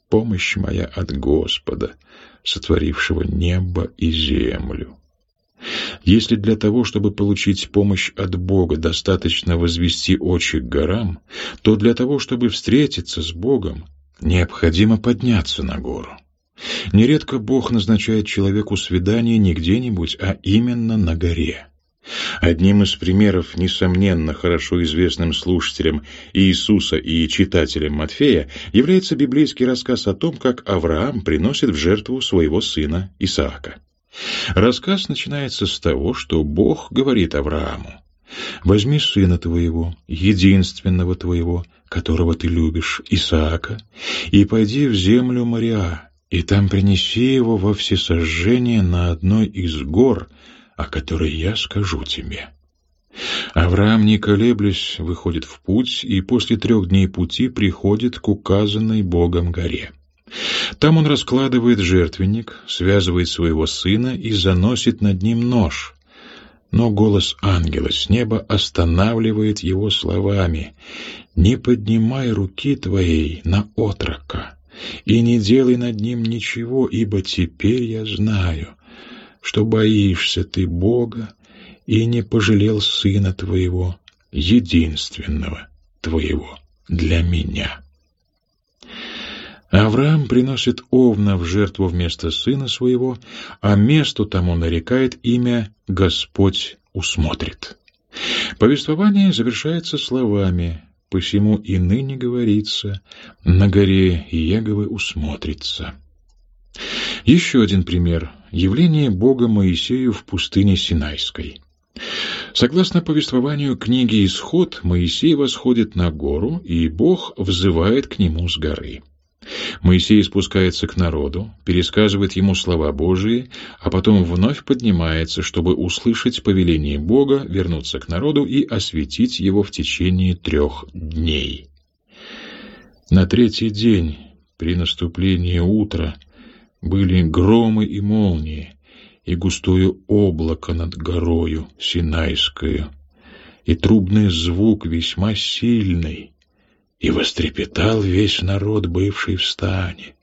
A: Помощь моя от Господа, сотворившего небо и землю». Если для того, чтобы получить помощь от Бога, достаточно возвести очи к горам, то для того, чтобы встретиться с Богом, необходимо подняться на гору. Нередко Бог назначает человеку свидание не где-нибудь, а именно на горе. Одним из примеров, несомненно, хорошо известным слушателям Иисуса и читателям Матфея, является библейский рассказ о том, как Авраам приносит в жертву своего сына Исаака. Рассказ начинается с того, что Бог говорит Аврааму, «Возьми сына твоего, единственного твоего, которого ты любишь, Исаака, и пойди в землю Мариа, и там принеси его во всесожжение на одной из гор, о которой я скажу тебе». Авраам, не колеблясь, выходит в путь и после трех дней пути приходит к указанной Богом горе. Там он раскладывает жертвенник, связывает своего сына и заносит над ним нож. Но голос ангела с неба останавливает его словами «Не поднимай руки твоей на отрока и не делай над ним ничего, ибо теперь я знаю, что боишься ты Бога и не пожалел сына твоего, единственного твоего для меня». Авраам приносит овна в жертву вместо сына своего, а месту тому нарекает имя «Господь усмотрит». Повествование завершается словами «Посему и ныне говорится, на горе Иеговы усмотрится». Еще один пример – явление Бога Моисею в пустыне Синайской. Согласно повествованию книги «Исход», Моисей восходит на гору, и Бог взывает к нему с горы. Моисей спускается к народу, пересказывает ему слова Божии, а потом вновь поднимается, чтобы услышать повеление Бога, вернуться к народу и осветить его в течение трех дней. На третий день, при наступлении утра, были громы и молнии, и густое облако над горою Синайскою, и трубный звук весьма сильный, и вострепетал весь народ, бывший в стане,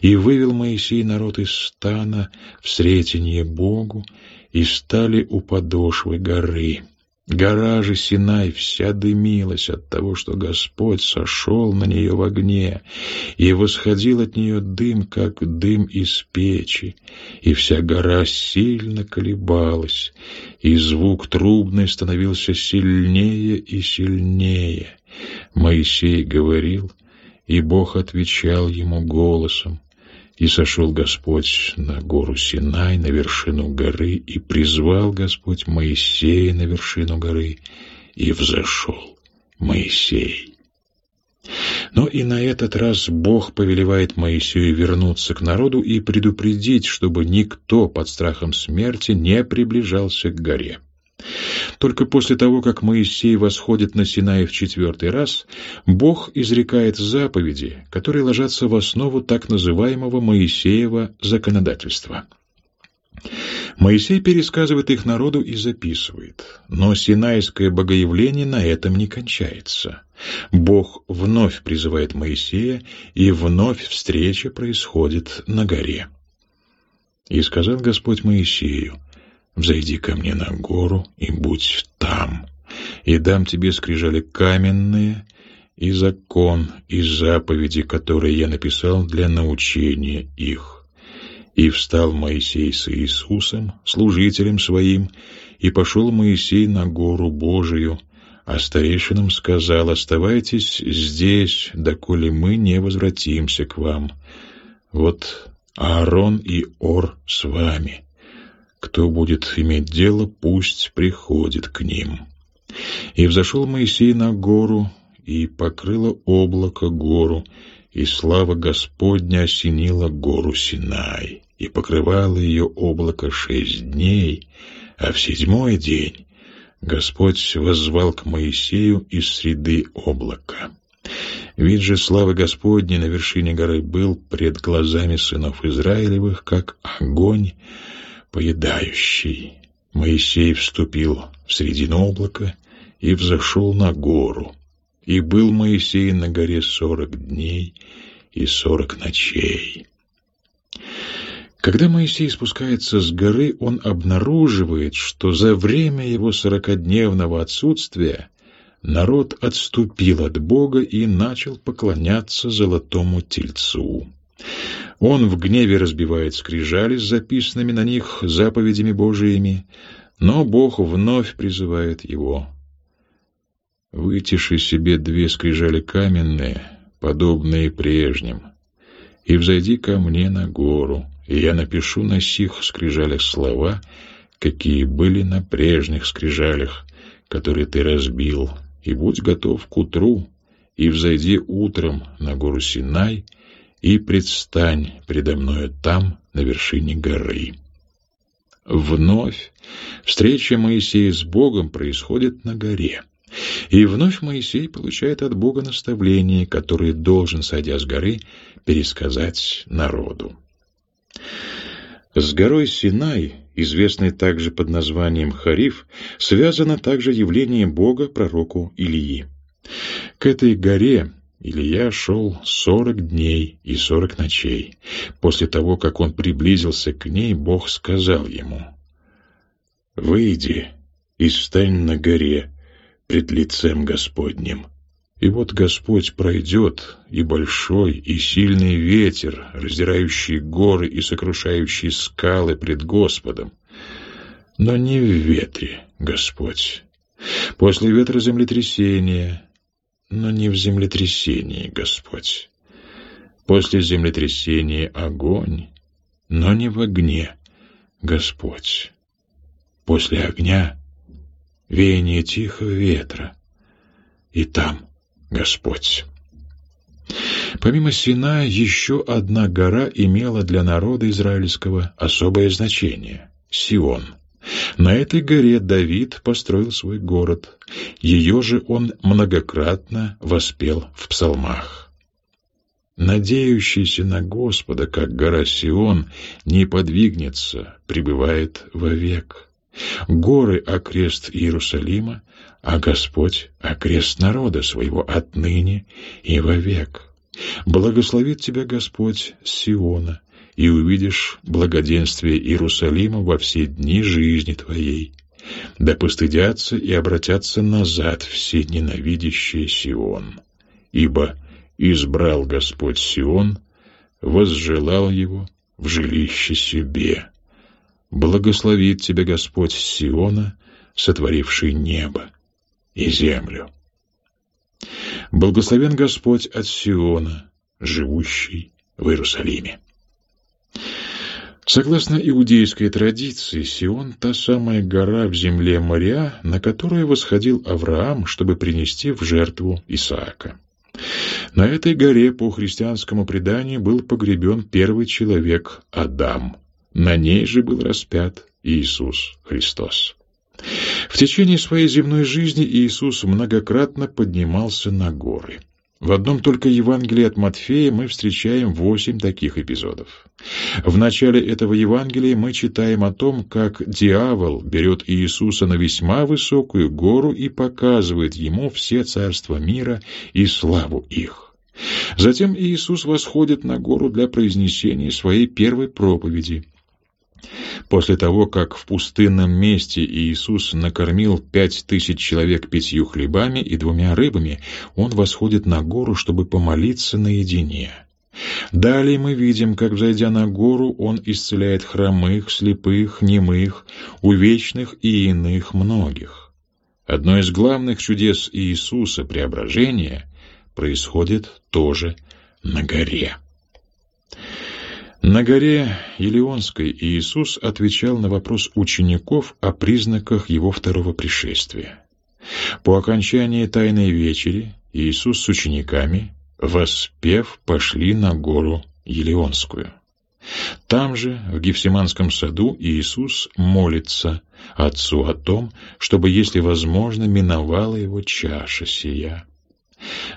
A: и вывел Моисей народ из стана в сретенье Богу, и стали у подошвы горы. Гора же Синай вся дымилась от того, что Господь сошел на нее в огне, и восходил от нее дым, как дым из печи, и вся гора сильно колебалась, и звук трубный становился сильнее и сильнее. Моисей говорил, и Бог отвечал ему голосом. И сошел Господь на гору Синай, на вершину горы, и призвал Господь Моисея на вершину горы, и взошел Моисей. Но и на этот раз Бог повелевает Моисею вернуться к народу и предупредить, чтобы никто под страхом смерти не приближался к горе. Только после того, как Моисей восходит на Синай в четвертый раз, Бог изрекает заповеди, которые ложатся в основу так называемого Моисеева законодательства. Моисей пересказывает их народу и записывает, но синайское богоявление на этом не кончается. Бог вновь призывает Моисея, и вновь встреча происходит на горе. «И сказал Господь Моисею, Взойди ко мне на гору и будь там, и дам тебе скрижали каменные, и закон, и заповеди, которые я написал для научения их. И встал Моисей с Иисусом, служителем своим, и пошел Моисей на гору Божию, а старейшинам сказал, «Оставайтесь здесь, доколе мы не возвратимся к вам. Вот Аарон и Ор с вами. Кто будет иметь дело, пусть приходит к ним». И взошел Моисей на гору, и покрыло облако гору, и слава Господня осенила гору Синай, и покрывало ее облако шесть дней, а в седьмой день Господь воззвал к Моисею из среды облака. Вид же славы Господней на вершине горы был пред глазами сынов Израилевых, как огонь поедающий. Моисей вступил в средину облака и взошел на гору. И был Моисей на горе сорок дней и сорок ночей. Когда Моисей спускается с горы, он обнаруживает, что за время его сорокодневного отсутствия народ отступил от Бога и начал поклоняться золотому тельцу. Он в гневе разбивает скрижали с записанными на них заповедями Божиими, но Бог вновь призывает его. «Вытиши себе две скрижали каменные, подобные прежним, и взойди ко мне на гору, и я напишу на сих скрижалях слова, какие были на прежних скрижалях, которые ты разбил, и будь готов к утру, и взойди утром на гору Синай, и предстань предо мною там, на вершине горы». Вновь встреча Моисея с Богом происходит на горе. И вновь Моисей получает от Бога наставление, которое должен, сойдя с горы, пересказать народу. С горой Синай, известной также под названием Хариф, связано также явление Бога пророку Илии. К этой горе Илья шел сорок дней и сорок ночей. После того, как он приблизился к ней, Бог сказал ему, «Выйди и встань на горе пред лицем Господним». И вот Господь пройдет, и большой, и сильный ветер, раздирающий горы и сокрушающий скалы пред Господом. Но не в ветре, Господь. После ветра землетрясение, но не в землетрясении, Господь. После землетрясения огонь, но не в огне, Господь. После огня веяние тихого ветра, и там Господь. Помимо Сина, еще одна гора имела для народа израильского особое значение — Сион — на этой горе Давид построил свой город. Ее же он многократно воспел в псалмах. Надеющийся на Господа, как гора Сион, не подвигнется, пребывает вовек. Горы — окрест Иерусалима, а Господь — окрест народа своего отныне и вовек. Благословит тебя Господь Сиона, и увидишь благоденствие Иерусалима во все дни жизни твоей. Да постыдятся и обратятся назад все ненавидящие Сион. Ибо избрал Господь Сион, возжелал его в жилище себе. Благословит тебя Господь Сиона, сотворивший небо и землю. Благословен Господь от Сиона, живущий в Иерусалиме. Согласно иудейской традиции, Сион — та самая гора в земле моря, на которую восходил Авраам, чтобы принести в жертву Исаака. На этой горе, по христианскому преданию, был погребен первый человек — Адам. На ней же был распят Иисус Христос. В течение своей земной жизни Иисус многократно поднимался на горы. В одном только Евангелии от Матфея мы встречаем восемь таких эпизодов. В начале этого Евангелия мы читаем о том, как дьявол берет Иисуса на весьма высокую гору и показывает ему все царства мира и славу их. Затем Иисус восходит на гору для произнесения своей первой проповеди, После того, как в пустынном месте Иисус накормил пять тысяч человек пятью хлебами и двумя рыбами, он восходит на гору, чтобы помолиться наедине. Далее мы видим, как, взойдя на гору, он исцеляет хромых, слепых, немых, увечных и иных многих. Одно из главных чудес Иисуса, преображения, происходит тоже на горе. На горе Елеонской Иисус отвечал на вопрос учеников о признаках его второго пришествия. По окончании Тайной вечери Иисус с учениками, воспев, пошли на гору Елеонскую. Там же, в Гефсиманском саду, Иисус молится Отцу о том, чтобы, если возможно, миновала его чаша сия.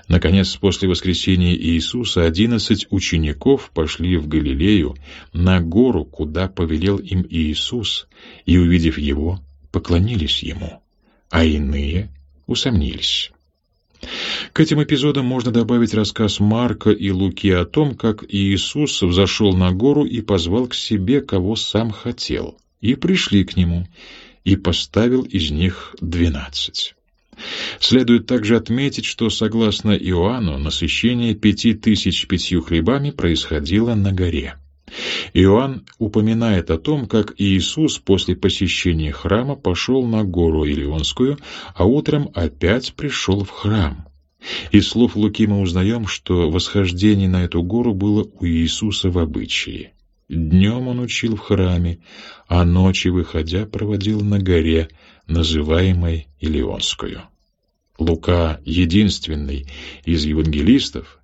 A: Наконец, после воскресения Иисуса одиннадцать учеников пошли в Галилею на гору, куда повелел им Иисус, и, увидев Его, поклонились Ему, а иные усомнились. К этим эпизодам можно добавить рассказ Марка и Луки о том, как Иисус взошел на гору и позвал к себе, кого сам хотел, и пришли к Нему, и поставил из них двенадцать. Следует также отметить, что, согласно Иоанну, насыщение пяти тысяч пятью хлебами происходило на горе. Иоанн упоминает о том, как Иисус после посещения храма пошел на гору Илионскую, а утром опять пришел в храм. Из слов Луки мы узнаем, что восхождение на эту гору было у Иисуса в обычае. Днем он учил в храме, а ночи, выходя, проводил на горе, называемой Илионскую. Лука — единственный из евангелистов,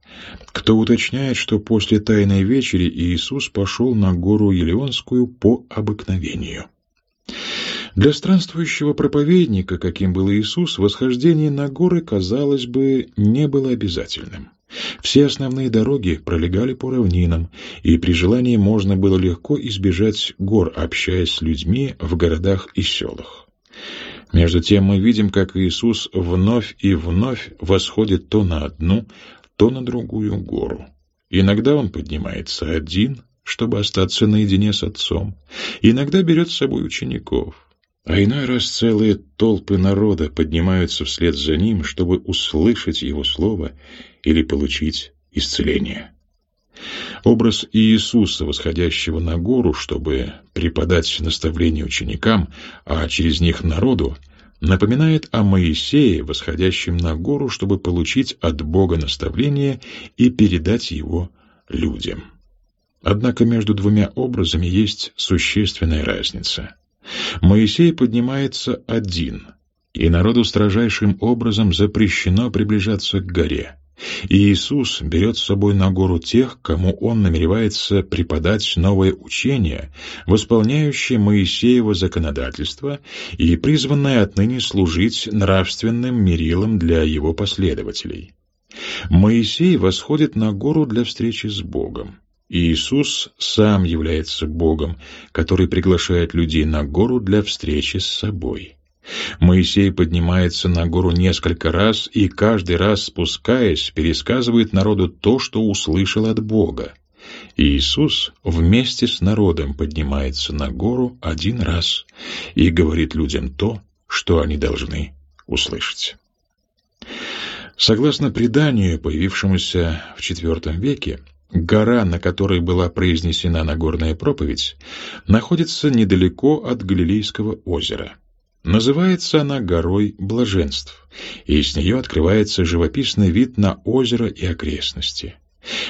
A: кто уточняет, что после Тайной вечери Иисус пошел на гору Елеонскую по обыкновению. Для странствующего проповедника, каким был Иисус, восхождение на горы, казалось бы, не было обязательным. Все основные дороги пролегали по равнинам, и при желании можно было легко избежать гор, общаясь с людьми в городах и селах. Между тем мы видим, как Иисус вновь и вновь восходит то на одну, то на другую гору. Иногда он поднимается один, чтобы остаться наедине с отцом, иногда берет с собой учеников, а иной раз целые толпы народа поднимаются вслед за ним, чтобы услышать его слово или получить исцеление. Образ Иисуса, восходящего на гору, чтобы преподать наставление ученикам, а через них народу, напоминает о Моисее, восходящем на гору, чтобы получить от Бога наставление и передать его людям. Однако между двумя образами есть существенная разница. Моисей поднимается один, и народу строжайшим образом запрещено приближаться к горе. И Иисус берет с собой на гору тех, кому Он намеревается преподать новое учение, восполняющее Моисеево законодательство и призванное отныне служить нравственным мерилом для его последователей. Моисей восходит на гору для встречи с Богом. Иисус сам является Богом, который приглашает людей на гору для встречи с собой. Моисей поднимается на гору несколько раз и каждый раз, спускаясь, пересказывает народу то, что услышал от Бога. Иисус вместе с народом поднимается на гору один раз и говорит людям то, что они должны услышать. Согласно преданию, появившемуся в IV веке, гора, на которой была произнесена Нагорная проповедь, находится недалеко от Галилейского озера – Называется она горой блаженств, и с нее открывается живописный вид на озеро и окрестности.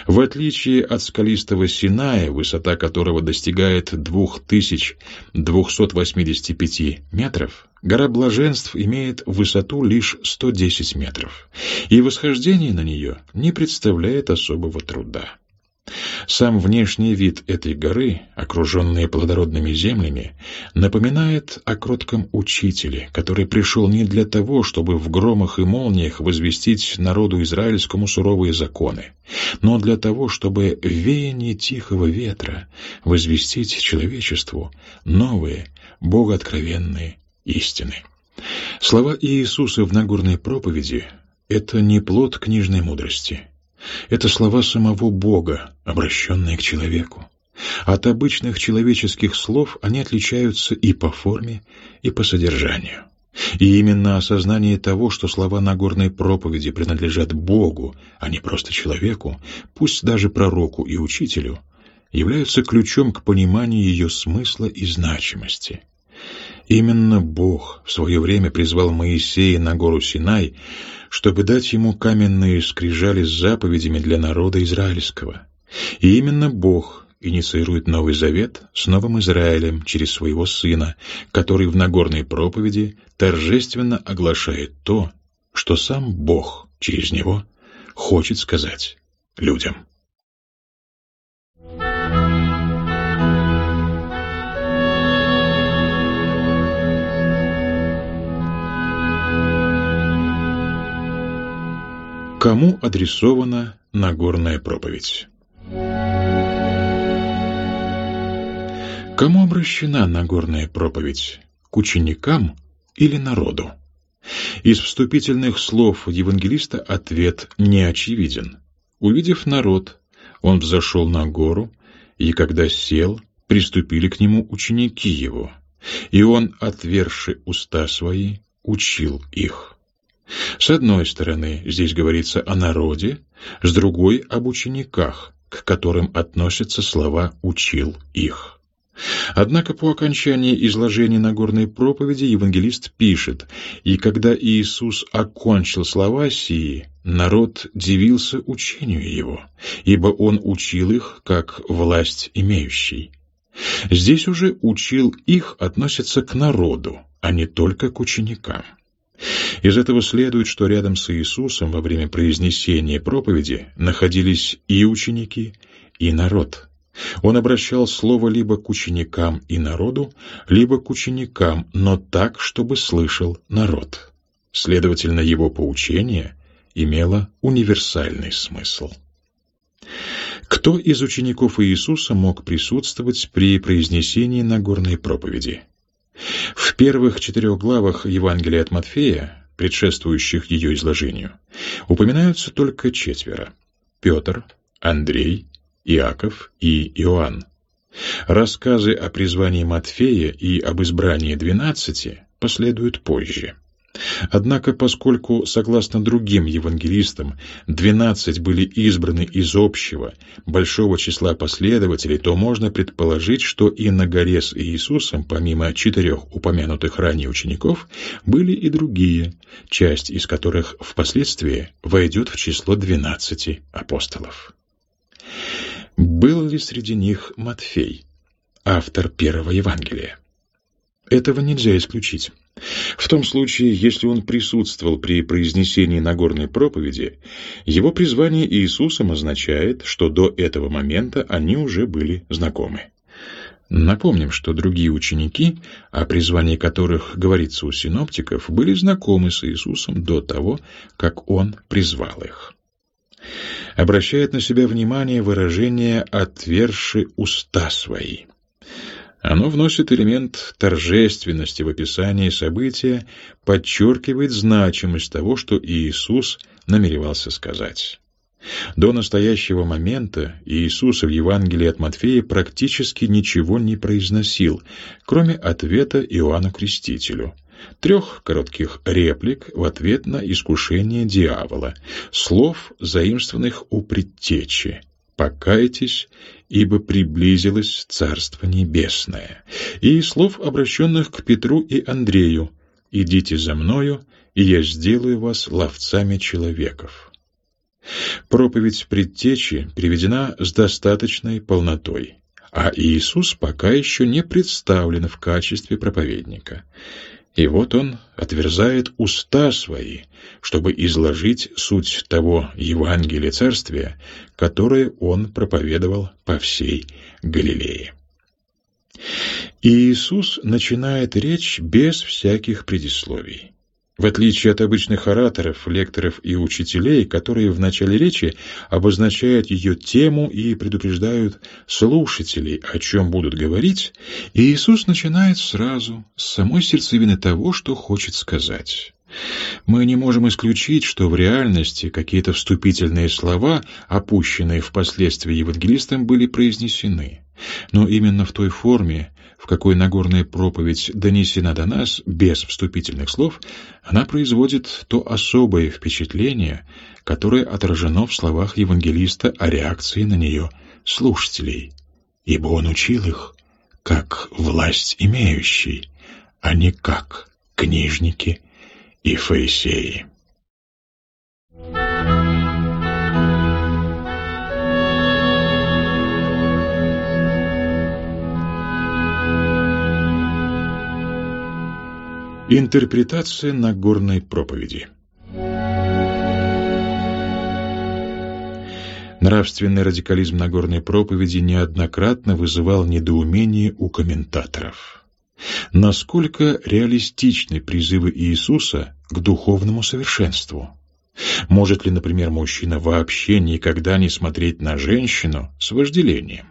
A: В отличие от скалистого Синая, высота которого достигает 2285 метров, гора Блаженств имеет высоту лишь 110 метров, и восхождение на нее не представляет особого труда. Сам внешний вид этой горы, окруженной плодородными землями, напоминает о кротком учителе, который пришел не для того, чтобы в громах и молниях возвестить народу израильскому суровые законы, но для того, чтобы в веянии тихого ветра возвестить человечеству новые, богооткровенные истины. Слова Иисуса в Нагорной проповеди — это не плод книжной мудрости — это слова самого Бога, обращенные к человеку. От обычных человеческих слов они отличаются и по форме, и по содержанию. И именно осознание того, что слова Нагорной проповеди принадлежат Богу, а не просто человеку, пусть даже пророку и учителю, являются ключом к пониманию ее смысла и значимости. Именно Бог в свое время призвал Моисея на гору Синай, чтобы дать ему каменные скрижали с заповедями для народа израильского. И именно Бог инициирует Новый Завет с Новым Израилем через своего Сына, который в Нагорной проповеди торжественно оглашает то, что сам Бог через него хочет сказать людям. Кому адресована Нагорная проповедь? Кому обращена Нагорная проповедь? К ученикам или народу? Из вступительных слов евангелиста ответ не очевиден. Увидев народ, он взошел на гору, и когда сел, приступили к нему ученики его, и он, отверши уста свои, учил их. С одной стороны, здесь говорится о народе, с другой — об учениках, к которым относятся слова «учил их». Однако по окончании изложения Нагорной проповеди евангелист пишет, «И когда Иисус окончил слова сии, народ дивился учению его, ибо он учил их, как власть имеющий». Здесь уже «учил их» относится к народу, а не только к ученикам. Из этого следует, что рядом с Иисусом во время произнесения проповеди находились и ученики, и народ. Он обращал слово либо к ученикам и народу, либо к ученикам, но так, чтобы слышал народ. Следовательно, его поучение имело универсальный смысл. Кто из учеников Иисуса мог присутствовать при произнесении Нагорной проповеди? В первых четырех главах Евангелия от Матфея, предшествующих ее изложению, упоминаются только четверо – Петр, Андрей, Иаков и Иоанн. Рассказы о призвании Матфея и об избрании двенадцати последуют позже. Однако, поскольку, согласно другим евангелистам, двенадцать были избраны из общего, большого числа последователей, то можно предположить, что и на горе с Иисусом, помимо четырех упомянутых ранее учеников, были и другие, часть из которых впоследствии войдет в число двенадцати апостолов. Был ли среди них Матфей, автор первого Евангелия? Этого нельзя исключить. В том случае, если он присутствовал при произнесении Нагорной проповеди, его призвание Иисусом означает, что до этого момента они уже были знакомы. Напомним, что другие ученики, о призвании которых говорится у синоптиков, были знакомы с Иисусом до того, как Он призвал их обращает на себя внимание выражение «отверши уста свои». Оно вносит элемент торжественности в описание события, подчеркивает значимость того, что Иисус намеревался сказать. До настоящего момента Иисус в Евангелии от Матфея практически ничего не произносил, кроме ответа Иоанну Крестителю трех коротких реплик в ответ на искушение дьявола, слов, заимствованных у предтечи. «Покайтесь, ибо приблизилось Царство Небесное», и слов, обращенных к Петру и Андрею, «Идите за мною, и я сделаю вас ловцами человеков». Проповедь предтечи приведена с достаточной полнотой, а Иисус пока еще не представлен в качестве проповедника. И вот он отверзает уста свои, чтобы изложить суть того Евангелия Царствия, которое он проповедовал по всей Галилее. И Иисус начинает речь без всяких предисловий. В отличие от обычных ораторов, лекторов и учителей, которые в начале речи обозначают ее тему и предупреждают слушателей, о чем будут говорить, Иисус начинает сразу, с самой сердцевины того, что хочет сказать. Мы не можем исключить, что в реальности какие-то вступительные слова, опущенные впоследствии евангелистом, были произнесены. Но именно в той форме, в какой Нагорная проповедь донесена до нас без вступительных слов, она производит то особое впечатление, которое отражено в словах евангелиста о реакции на нее слушателей. Ибо он учил их, как власть имеющий, а не как книжники и фарисеи. Интерпретация Нагорной проповеди Нравственный радикализм Нагорной проповеди неоднократно вызывал недоумение у комментаторов. Насколько реалистичны призывы Иисуса к духовному совершенству? Может ли, например, мужчина вообще никогда не смотреть на женщину с вожделением?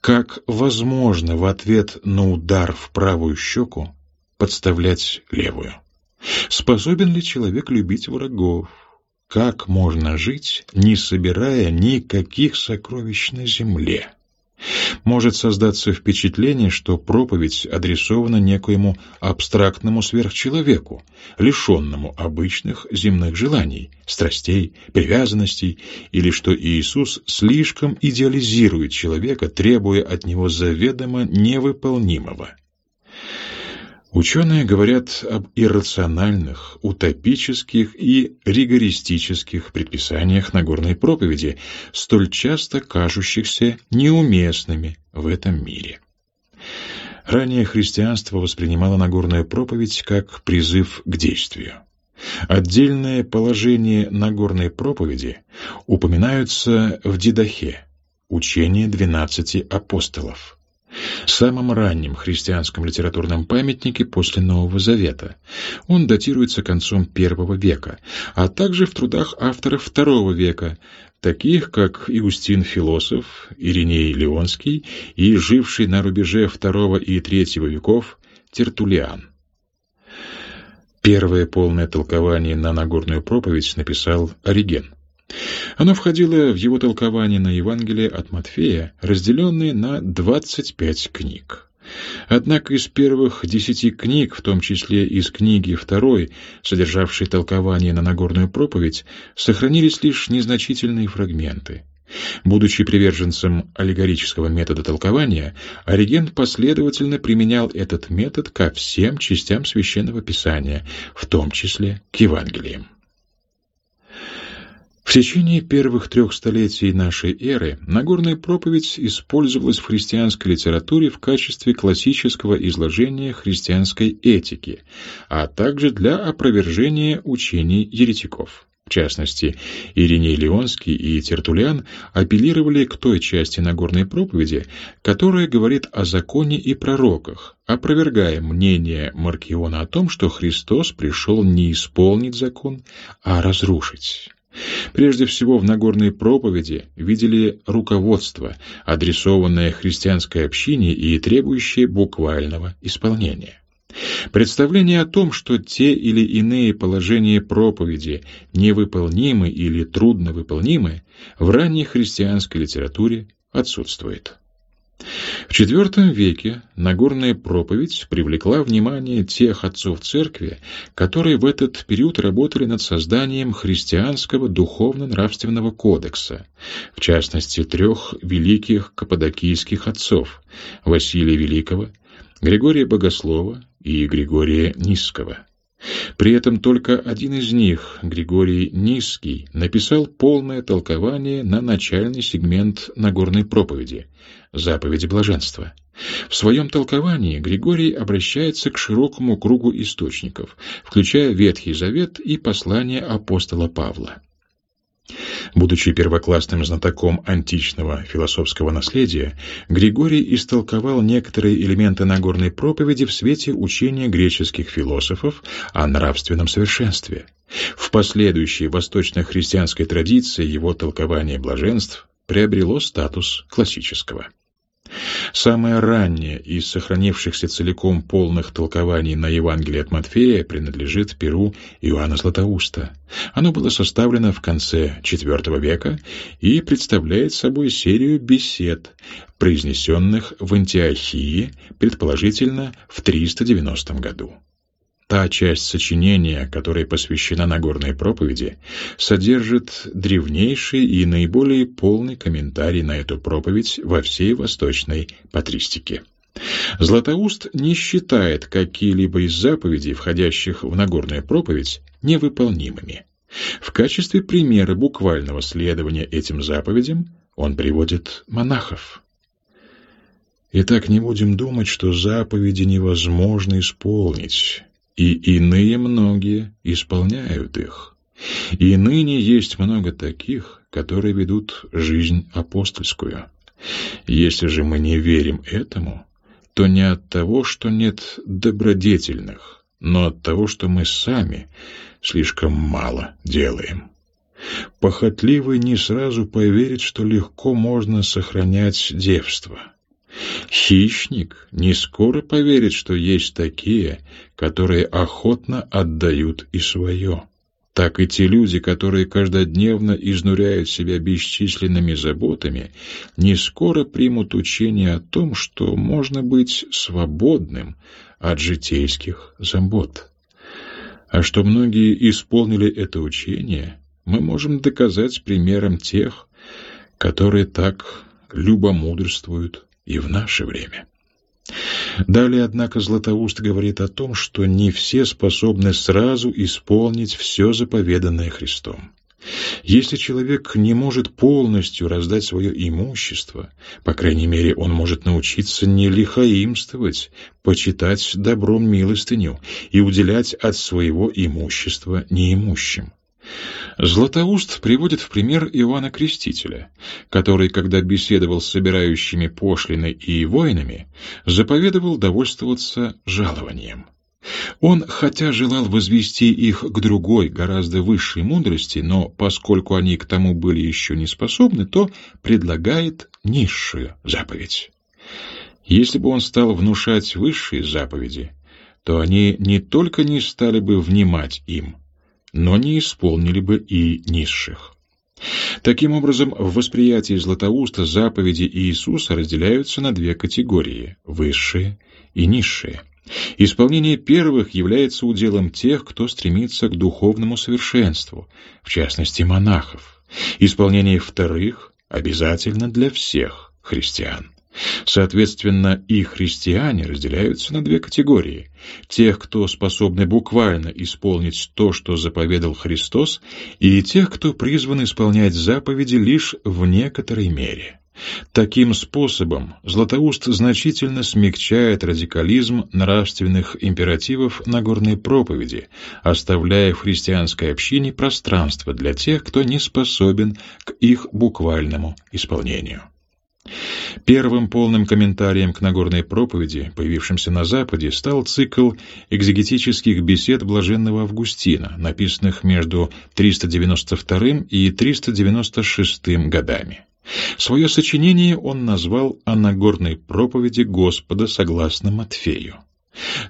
A: Как возможно в ответ на удар в правую щеку подставлять левую? Способен ли человек любить врагов? Как можно жить, не собирая никаких сокровищ на земле? Может создаться впечатление, что проповедь адресована некоему абстрактному сверхчеловеку, лишенному обычных земных желаний, страстей, привязанностей, или что Иисус слишком идеализирует человека, требуя от него заведомо невыполнимого. Ученые говорят об иррациональных, утопических и ригористических предписаниях Нагорной проповеди, столь часто кажущихся неуместными в этом мире. Ранее христианство воспринимало Нагорную проповедь как призыв к действию. Отдельное положение Нагорной проповеди упоминаются в Дидахе, учение двенадцати апостолов самом раннем христианском литературном памятнике после Нового Завета. Он датируется концом первого века, а также в трудах авторов второго века, таких как Иустин Философ, Ириней Леонский и живший на рубеже второго и третьего веков Тертулиан. Первое полное толкование на Нагорную проповедь написал Ориген. Оно входило в его толкование на Евангелие от Матфея, разделенное на 25 книг. Однако из первых десяти книг, в том числе из книги второй, содержавшей толкование на Нагорную проповедь, сохранились лишь незначительные фрагменты. Будучи приверженцем аллегорического метода толкования, Ориген последовательно применял этот метод ко всем частям Священного Писания, в том числе к Евангелиям. В течение первых трех столетий нашей эры Нагорная проповедь использовалась в христианской литературе в качестве классического изложения христианской этики, а также для опровержения учений еретиков. В частности, Ириней Леонский и Тертулиан апеллировали к той части Нагорной проповеди, которая говорит о законе и пророках, опровергая мнение Маркиона о том, что Христос пришел не исполнить закон, а разрушить. Прежде всего в Нагорной проповеди видели руководство, адресованное христианской общине и требующее буквального исполнения. Представление о том, что те или иные положения проповеди невыполнимы или трудновыполнимы, в ранней христианской литературе отсутствует. В IV веке Нагорная проповедь привлекла внимание тех отцов церкви, которые в этот период работали над созданием христианского духовно-нравственного кодекса, в частности трех великих каппадокийских отцов – Василия Великого, Григория Богослова и Григория Низкого. При этом только один из них, Григорий Низкий, написал полное толкование на начальный сегмент Нагорной проповеди – заповедь блаженства. В своем толковании Григорий обращается к широкому кругу источников, включая Ветхий Завет и послание апостола Павла. Будучи первоклассным знатоком античного философского наследия, Григорий истолковал некоторые элементы Нагорной проповеди в свете учения греческих философов о нравственном совершенстве. В последующей восточно-христианской традиции его толкование блаженств приобрело статус классического. Самое раннее из сохранившихся целиком полных толкований на Евангелие от Матфея принадлежит Перу Иоанна Златоуста. Оно было составлено в конце IV века и представляет собой серию бесед, произнесенных в Антиохии, предположительно в 390 году. Та часть сочинения, которая посвящена Нагорной проповеди, содержит древнейший и наиболее полный комментарий на эту проповедь во всей восточной патристике. Златоуст не считает какие-либо из заповедей, входящих в Нагорную проповедь, невыполнимыми. В качестве примера буквального следования этим заповедям он приводит монахов. Итак, не будем думать, что заповеди невозможно исполнить, и иные многие исполняют их. И ныне есть много таких, которые ведут жизнь апостольскую. Если же мы не верим этому, то не от того, что нет добродетельных, но от того, что мы сами слишком мало делаем. Похотливый не сразу поверит, что легко можно сохранять девство. Хищник не скоро поверит, что есть такие, которые охотно отдают и свое так и те люди, которые каждодневно изнуряют себя бесчисленными заботами, не скоро примут учение о том, что можно быть свободным от житейских забот. А что многие исполнили это учение, мы можем доказать примером тех, которые так любомудрствуют и в наше время. Далее, однако, Златоуст говорит о том, что не все способны сразу исполнить все заповеданное Христом. Если человек не может полностью раздать свое имущество, по крайней мере, он может научиться не лихоимствовать, почитать добром милостыню и уделять от своего имущества неимущим. Златоуст приводит в пример Иоанна Крестителя, который, когда беседовал с собирающими пошлины и воинами, заповедовал довольствоваться жалованием. Он, хотя желал возвести их к другой, гораздо высшей мудрости, но поскольку они к тому были еще не способны, то предлагает низшую заповедь. Если бы он стал внушать высшие заповеди, то они не только не стали бы внимать им, но не исполнили бы и низших. Таким образом, в восприятии Златоуста заповеди Иисуса разделяются на две категории – высшие и низшие. Исполнение первых является уделом тех, кто стремится к духовному совершенству, в частности монахов. Исполнение вторых обязательно для всех христиан. Соответственно, и христиане разделяются на две категории. Тех, кто способны буквально исполнить то, что заповедал Христос, и тех, кто призван исполнять заповеди лишь в некоторой мере. Таким способом Златоуст значительно смягчает радикализм нравственных императивов Нагорной проповеди, оставляя в христианской общине пространство для тех, кто не способен к их буквальному исполнению. Первым полным комментарием к Нагорной проповеди, появившимся на Западе, стал цикл экзегетических бесед блаженного Августина, написанных между 392 и 396 годами. Свое сочинение он назвал «О Нагорной проповеди Господа согласно Матфею».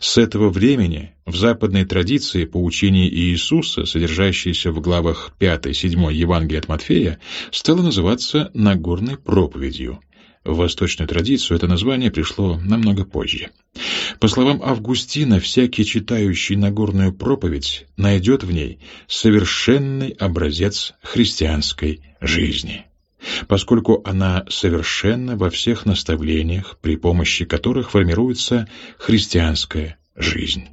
A: С этого времени в западной традиции поучение Иисуса, содержащееся в главах 5-7 Евангелия от Матфея, стало называться Нагорной проповедью, в восточную традицию это название пришло намного позже. По словам Августина, всякий читающий Нагорную проповедь найдет в ней совершенный образец христианской жизни, поскольку она совершенна во всех наставлениях, при помощи которых формируется христианская жизнь.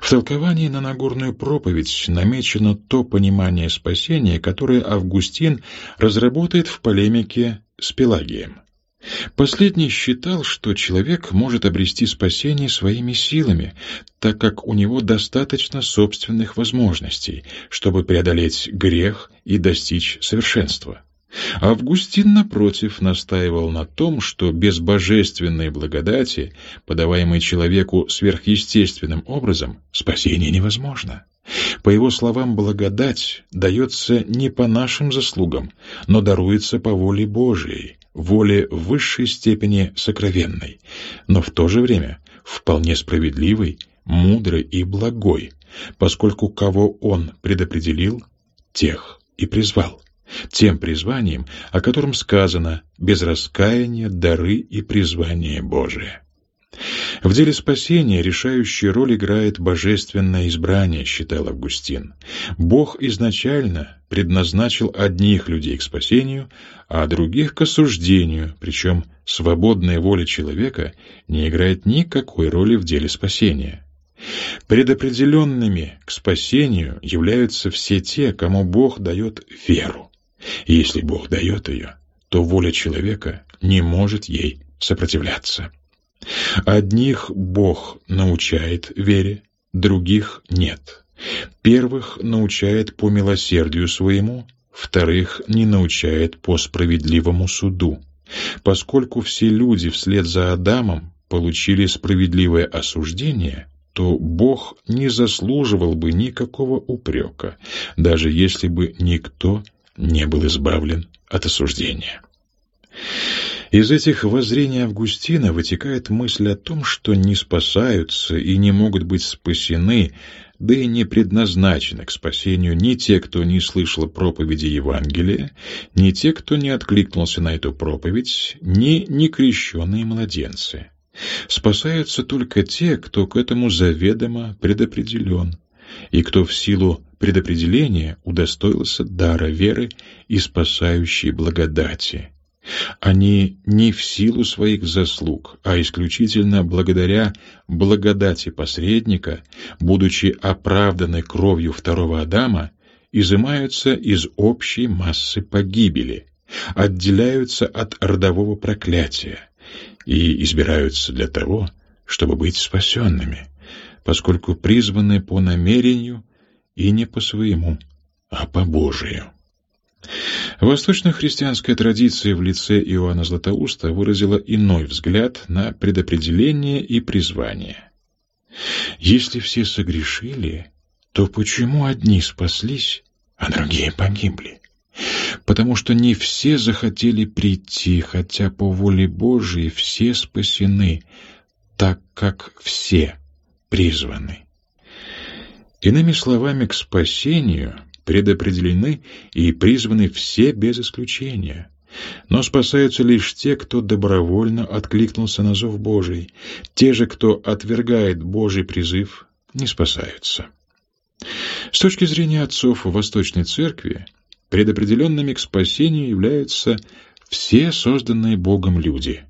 A: В толковании на Нагорную проповедь намечено то понимание спасения, которое Августин разработает в полемике с Пелагием. Последний считал, что человек может обрести спасение своими силами, так как у него достаточно собственных возможностей, чтобы преодолеть грех и достичь совершенства. Августин, напротив, настаивал на том, что без божественной благодати, подаваемой человеку сверхъестественным образом, спасение невозможно. По его словам, благодать дается не по нашим заслугам, но даруется по воле Божией, воле в высшей степени сокровенной, но в то же время вполне справедливой, мудрой и благой, поскольку кого он предопределил, тех и призвал, тем призванием, о котором сказано «без раскаяния дары и призвание Божие». В деле спасения решающую роль играет божественное избрание, считал Августин. Бог изначально предназначил одних людей к спасению, а других к осуждению, причем свободная воля человека не играет никакой роли в деле спасения. Предопределенными к спасению являются все те, кому Бог дает веру. Если Бог дает ее, то воля человека не может ей сопротивляться. Одних Бог научает вере, других нет. Первых научает по милосердию своему, вторых не научает по справедливому суду. Поскольку все люди вслед за Адамом получили справедливое осуждение, то Бог не заслуживал бы никакого упрека, даже если бы никто не был избавлен от осуждения. Из этих воззрений Августина вытекает мысль о том, что не спасаются и не могут быть спасены, да и не предназначены к спасению ни те, кто не слышал проповеди Евангелия, ни те, кто не откликнулся на эту проповедь, ни некрещенные младенцы. Спасаются только те, кто к этому заведомо предопределен, и кто в силу предопределения удостоился дара веры и спасающей благодати. Они не в силу своих заслуг, а исключительно благодаря благодати посредника, будучи оправданы кровью второго Адама, изымаются из общей массы погибели, отделяются от родового проклятия и избираются для того, чтобы быть спасенными, поскольку призваны по намерению и не по своему, а по Божию. Восточно-христианская традиция в лице Иоанна Златоуста выразила иной взгляд на предопределение и призвание. Если все согрешили, то почему одни спаслись, а другие погибли? Потому что не все захотели прийти, хотя по воле Божией все спасены, так как все призваны. Иными словами, к спасению предопределены и призваны все без исключения. Но спасаются лишь те, кто добровольно откликнулся на зов Божий. Те же, кто отвергает Божий призыв, не спасаются. С точки зрения отцов Восточной Церкви, предопределенными к спасению являются все созданные Богом люди.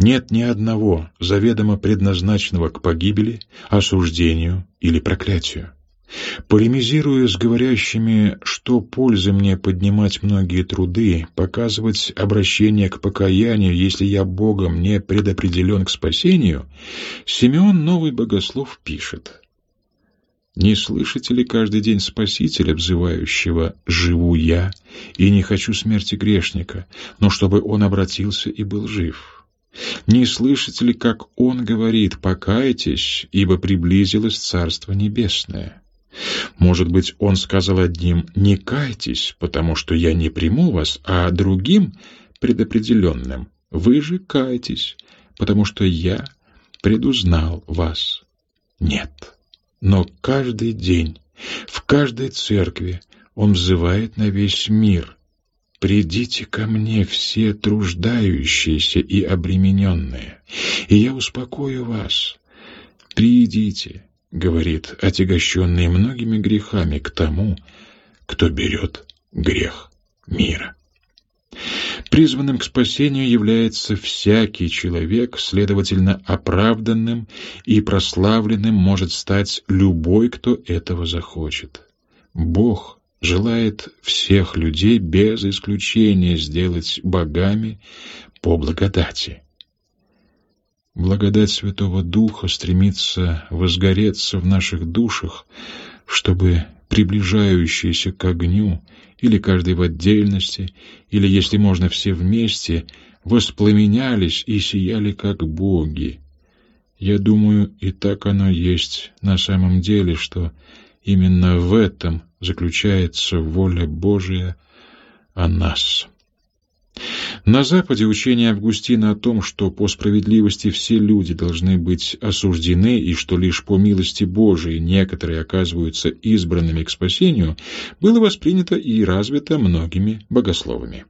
A: Нет ни одного заведомо предназначенного к погибели, осуждению или проклятию. Полемизируя с говорящими, что пользы мне поднимать многие труды, показывать обращение к покаянию, если я Богом не предопределен к спасению, Симеон Новый Богослов пишет. «Не слышите ли каждый день Спасителя, взывающего «Живу я, и не хочу смерти грешника, но чтобы он обратился и был жив»?» Не слышите ли, как он говорит «покайтесь, ибо приблизилось Царство Небесное»? Может быть, он сказал одним «не кайтесь, потому что я не приму вас», а другим, предопределенным «вы же кайтесь, потому что я предузнал вас». Нет, но каждый день, в каждой церкви он взывает на весь мир «Придите ко мне все труждающиеся и обремененные, и я успокою вас. Придите, говорит, отягощенный многими грехами к тому, кто берет грех мира. Призванным к спасению является всякий человек, следовательно, оправданным и прославленным может стать любой, кто этого захочет. Бог желает всех людей без исключения сделать богами по благодати. Благодать Святого Духа стремится возгореться в наших душах, чтобы приближающиеся к огню, или каждый в отдельности, или, если можно, все вместе, воспламенялись и сияли как боги. Я думаю, и так оно есть на самом деле, что именно в этом заключается воля Божия о нас. На Западе учение Августина о том, что по справедливости все люди должны быть осуждены и что лишь по милости Божией некоторые оказываются избранными к спасению, было воспринято и развито многими богословами.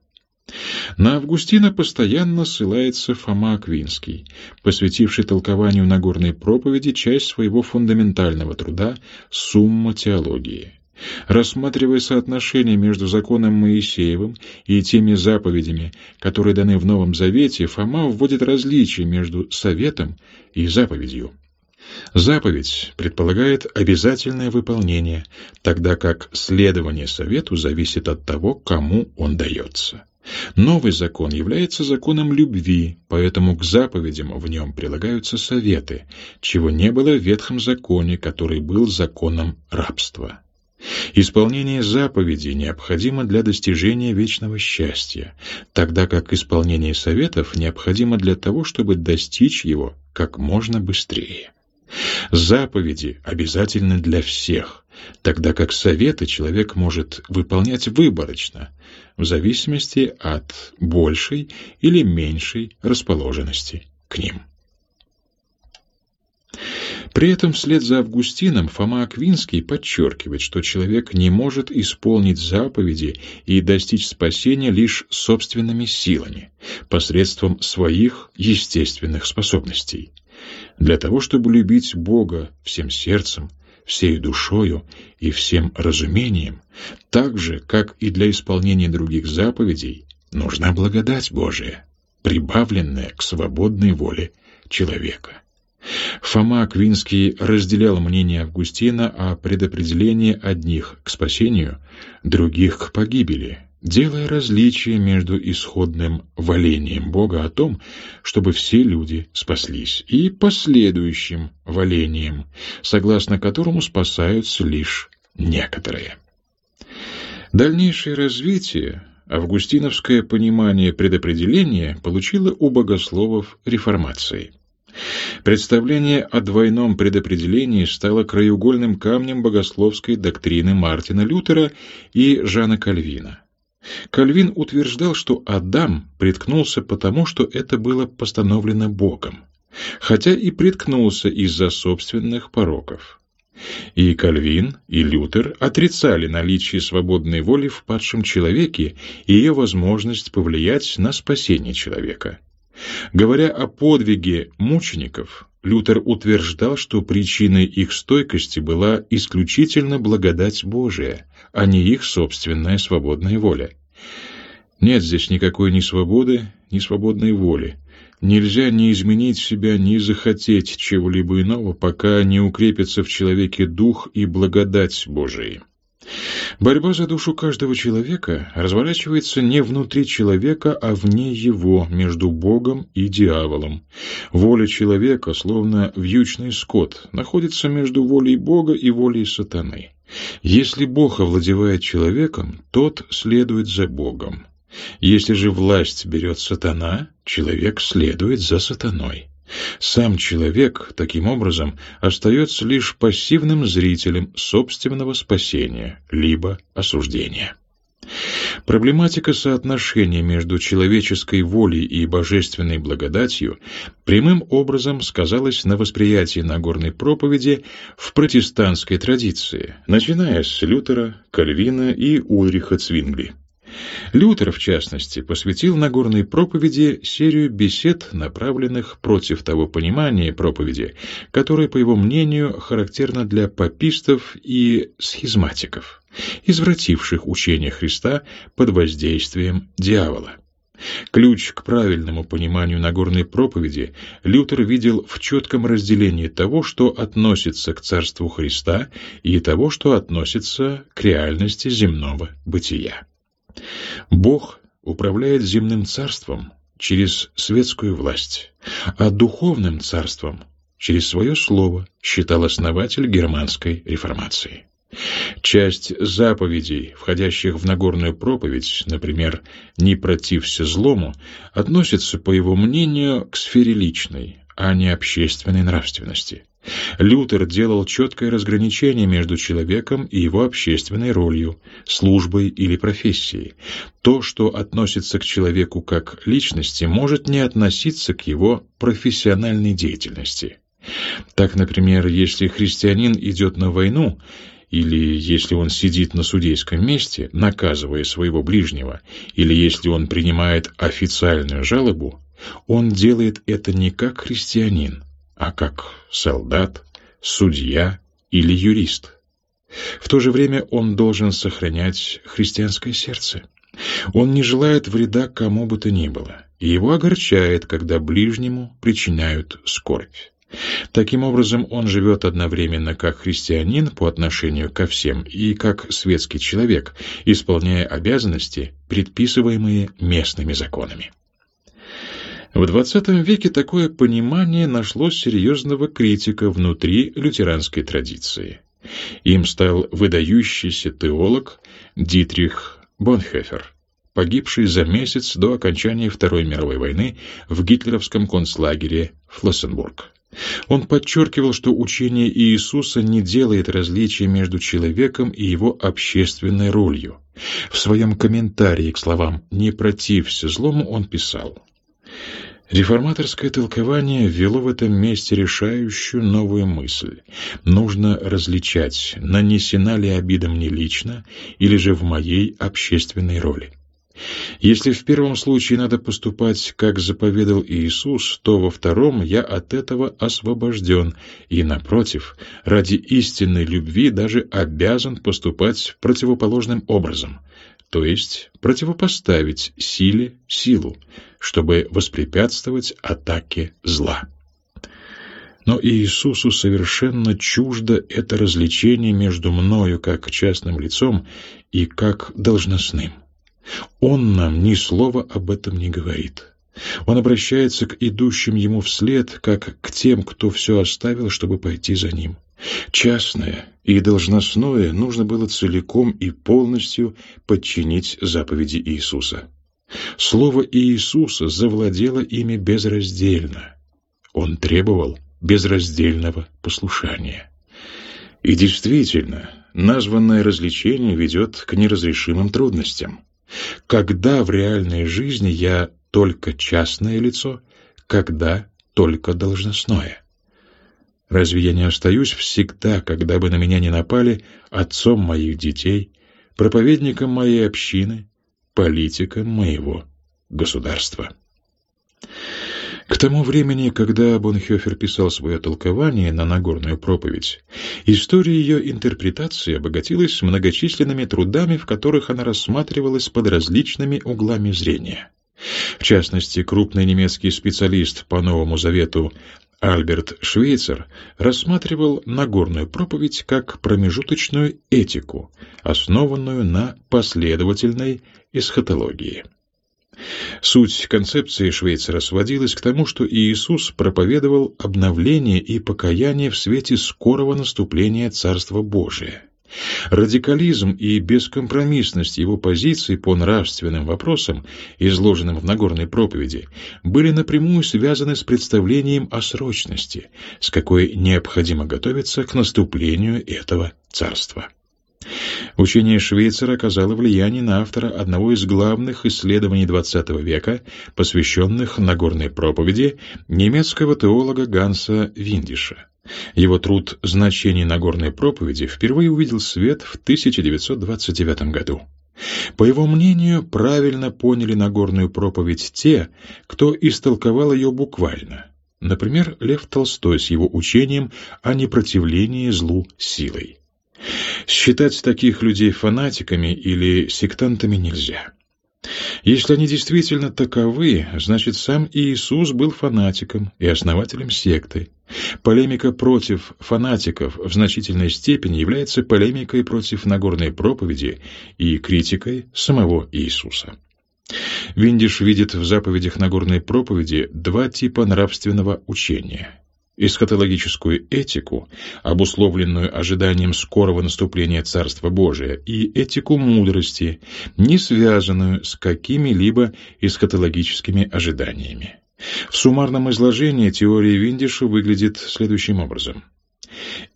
A: На Августина постоянно ссылается Фома Аквинский, посвятивший толкованию Нагорной проповеди часть своего фундаментального труда «Сумма теологии». Рассматривая соотношение между законом Моисеевым и теми заповедями, которые даны в Новом Завете, Фома вводит различие между советом и заповедью. Заповедь предполагает обязательное выполнение, тогда как следование совету зависит от того, кому он дается. Новый закон является законом любви, поэтому к заповедям в нем прилагаются советы, чего не было в Ветхом законе, который был законом рабства. Исполнение заповедей необходимо для достижения вечного счастья, тогда как исполнение советов необходимо для того, чтобы достичь его как можно быстрее. Заповеди обязательны для всех, тогда как советы человек может выполнять выборочно, в зависимости от большей или меньшей расположенности к ним. При этом вслед за Августином Фома Аквинский подчеркивает, что человек не может исполнить заповеди и достичь спасения лишь собственными силами, посредством своих естественных способностей. Для того, чтобы любить Бога всем сердцем, всей душою и всем разумением, так же, как и для исполнения других заповедей, нужна благодать Божия, прибавленная к свободной воле человека. Фома Аквинский разделял мнение Августина о предопределении одних к спасению, других к погибели, делая различие между исходным валением Бога о том, чтобы все люди спаслись, и последующим валением, согласно которому спасаются лишь некоторые. Дальнейшее развитие августиновское понимание предопределения получило у богословов реформации – Представление о двойном предопределении стало краеугольным камнем богословской доктрины Мартина Лютера и Жана Кальвина. Кальвин утверждал, что Адам приткнулся потому, что это было постановлено Богом, хотя и приткнулся из-за собственных пороков. И Кальвин, и Лютер отрицали наличие свободной воли в падшем человеке и ее возможность повлиять на спасение человека. Говоря о подвиге мучеников, Лютер утверждал, что причиной их стойкости была исключительно благодать Божия, а не их собственная свободная воля. Нет здесь никакой ни свободы, ни свободной воли. Нельзя ни изменить себя, ни захотеть чего-либо иного, пока не укрепится в человеке дух и благодать Божией. Борьба за душу каждого человека разворачивается не внутри человека, а вне его, между Богом и дьяволом. Воля человека, словно вьючный скот, находится между волей Бога и волей сатаны. Если Бог овладевает человеком, тот следует за Богом. Если же власть берет сатана, человек следует за сатаной. Сам человек, таким образом, остается лишь пассивным зрителем собственного спасения, либо осуждения. Проблематика соотношения между человеческой волей и божественной благодатью прямым образом сказалась на восприятии Нагорной проповеди в протестантской традиции, начиная с Лютера, Кальвина и Ульриха Цвингли. Лютер, в частности, посвятил Нагорной проповеди серию бесед, направленных против того понимания проповеди, которое, по его мнению, характерно для папистов и схизматиков, извративших учение Христа под воздействием дьявола. Ключ к правильному пониманию Нагорной проповеди Лютер видел в четком разделении того, что относится к Царству Христа, и того, что относится к реальности земного бытия. Бог управляет земным царством через светскую власть, а духовным царством через свое слово, считал основатель германской реформации. Часть заповедей, входящих в Нагорную проповедь, например, «не протився злому», относится, по его мнению, к сфере личной, а не общественной нравственности. Лютер делал четкое разграничение между человеком и его общественной ролью, службой или профессией. То, что относится к человеку как личности, может не относиться к его профессиональной деятельности. Так, например, если христианин идет на войну, или если он сидит на судейском месте, наказывая своего ближнего, или если он принимает официальную жалобу, он делает это не как христианин, а как солдат, судья или юрист. В то же время он должен сохранять христианское сердце. Он не желает вреда кому бы то ни было, и его огорчает, когда ближнему причиняют скорбь. Таким образом, он живет одновременно как христианин по отношению ко всем и как светский человек, исполняя обязанности, предписываемые местными законами. В XX веке такое понимание нашло серьезного критика внутри лютеранской традиции. Им стал выдающийся теолог Дитрих Бонхефер, погибший за месяц до окончания Второй мировой войны в гитлеровском концлагере Флоссенбург. Он подчеркивал, что учение Иисуса не делает различия между человеком и его общественной ролью. В своем комментарии к словам «не протився злому» он писал Реформаторское толкование ввело в этом месте решающую новую мысль. Нужно различать, нанесена ли обида мне лично или же в моей общественной роли. Если в первом случае надо поступать, как заповедал Иисус, то во втором я от этого освобожден, и, напротив, ради истинной любви даже обязан поступать противоположным образом, то есть противопоставить силе силу, чтобы воспрепятствовать атаке зла. Но Иисусу совершенно чуждо это развлечение между мною как частным лицом и как должностным. Он нам ни слова об этом не говорит. Он обращается к идущим ему вслед, как к тем, кто все оставил, чтобы пойти за ним. Частное и должностное нужно было целиком и полностью подчинить заповеди Иисуса. Слово Иисуса завладело ими безраздельно. Он требовал безраздельного послушания. И действительно, названное развлечение ведет к неразрешимым трудностям. Когда в реальной жизни я только частное лицо, когда только должностное? Разве я не остаюсь всегда, когда бы на меня не напали, отцом моих детей, проповедником моей общины, политиком моего государства? К тому времени, когда Бонхёфер писал свое толкование на Нагорную проповедь, история ее интерпретации обогатилась многочисленными трудами, в которых она рассматривалась под различными углами зрения. В частности, крупный немецкий специалист по Новому Завету Альберт Швейцер рассматривал Нагорную проповедь как промежуточную этику, основанную на последовательной эсхатологии. Суть концепции Швейцера сводилась к тому, что Иисус проповедовал обновление и покаяние в свете скорого наступления Царства Божия. Радикализм и бескомпромиссность его позиций по нравственным вопросам, изложенным в Нагорной проповеди, были напрямую связаны с представлением о срочности, с какой необходимо готовиться к наступлению этого царства. Учение Швейцера оказало влияние на автора одного из главных исследований XX века, посвященных Нагорной проповеди немецкого теолога Ганса Виндиша. Его труд «Значение Нагорной проповеди» впервые увидел свет в 1929 году. По его мнению, правильно поняли Нагорную проповедь те, кто истолковал ее буквально. Например, Лев Толстой с его учением о непротивлении злу силой. Считать таких людей фанатиками или сектантами нельзя. Если они действительно таковы, значит сам Иисус был фанатиком и основателем секты. Полемика против фанатиков в значительной степени является полемикой против Нагорной проповеди и критикой самого Иисуса. Виндиш видит в заповедях Нагорной проповеди два типа нравственного учения эсхатологическую этику, обусловленную ожиданием скорого наступления Царства Божия, и этику мудрости, не связанную с какими-либо эсхатологическими ожиданиями. В суммарном изложении теория Виндиша выглядит следующим образом.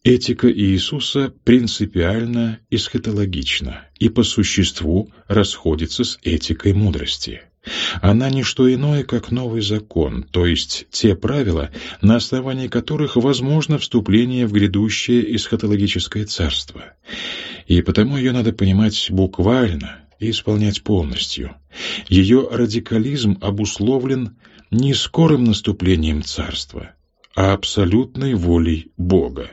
A: Этика Иисуса принципиально эсхатологична и по существу расходится с этикой мудрости. Она не что иное, как новый закон, то есть те правила, на основании которых возможно вступление в грядущее эсхатологическое царство. и потому ее надо понимать буквально и исполнять полностью. Ее радикализм обусловлен не скорым наступлением царства, а абсолютной волей Бога.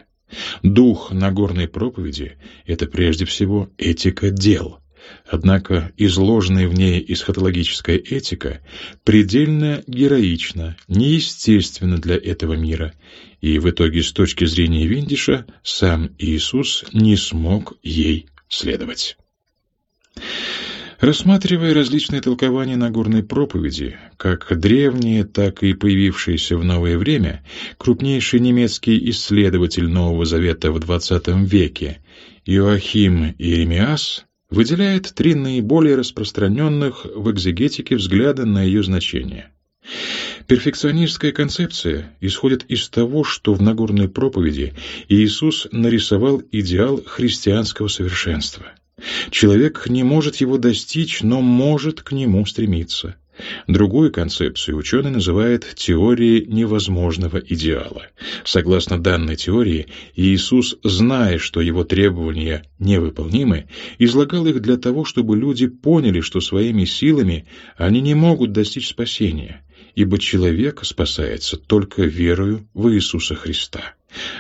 A: Дух Нагорной проповеди — это прежде всего этика дел. Однако изложенная в ней эсхатологическая этика предельно героична, неестественна для этого мира, и в итоге с точки зрения Виндиша сам Иисус не смог ей следовать. Рассматривая различные толкования Нагорной проповеди, как древние, так и появившиеся в новое время, крупнейший немецкий исследователь Нового Завета в XX веке Иоахим Иеремиас выделяет три наиболее распространенных в экзегетике взгляда на ее значение. Перфекционистская концепция исходит из того, что в Нагорной проповеди Иисус нарисовал идеал христианского совершенства – Человек не может его достичь, но может к нему стремиться. Другую концепцию ученый называет теорией невозможного идеала. Согласно данной теории, Иисус, зная, что его требования невыполнимы, излагал их для того, чтобы люди поняли, что своими силами они не могут достичь спасения, ибо человек спасается только верою в Иисуса Христа,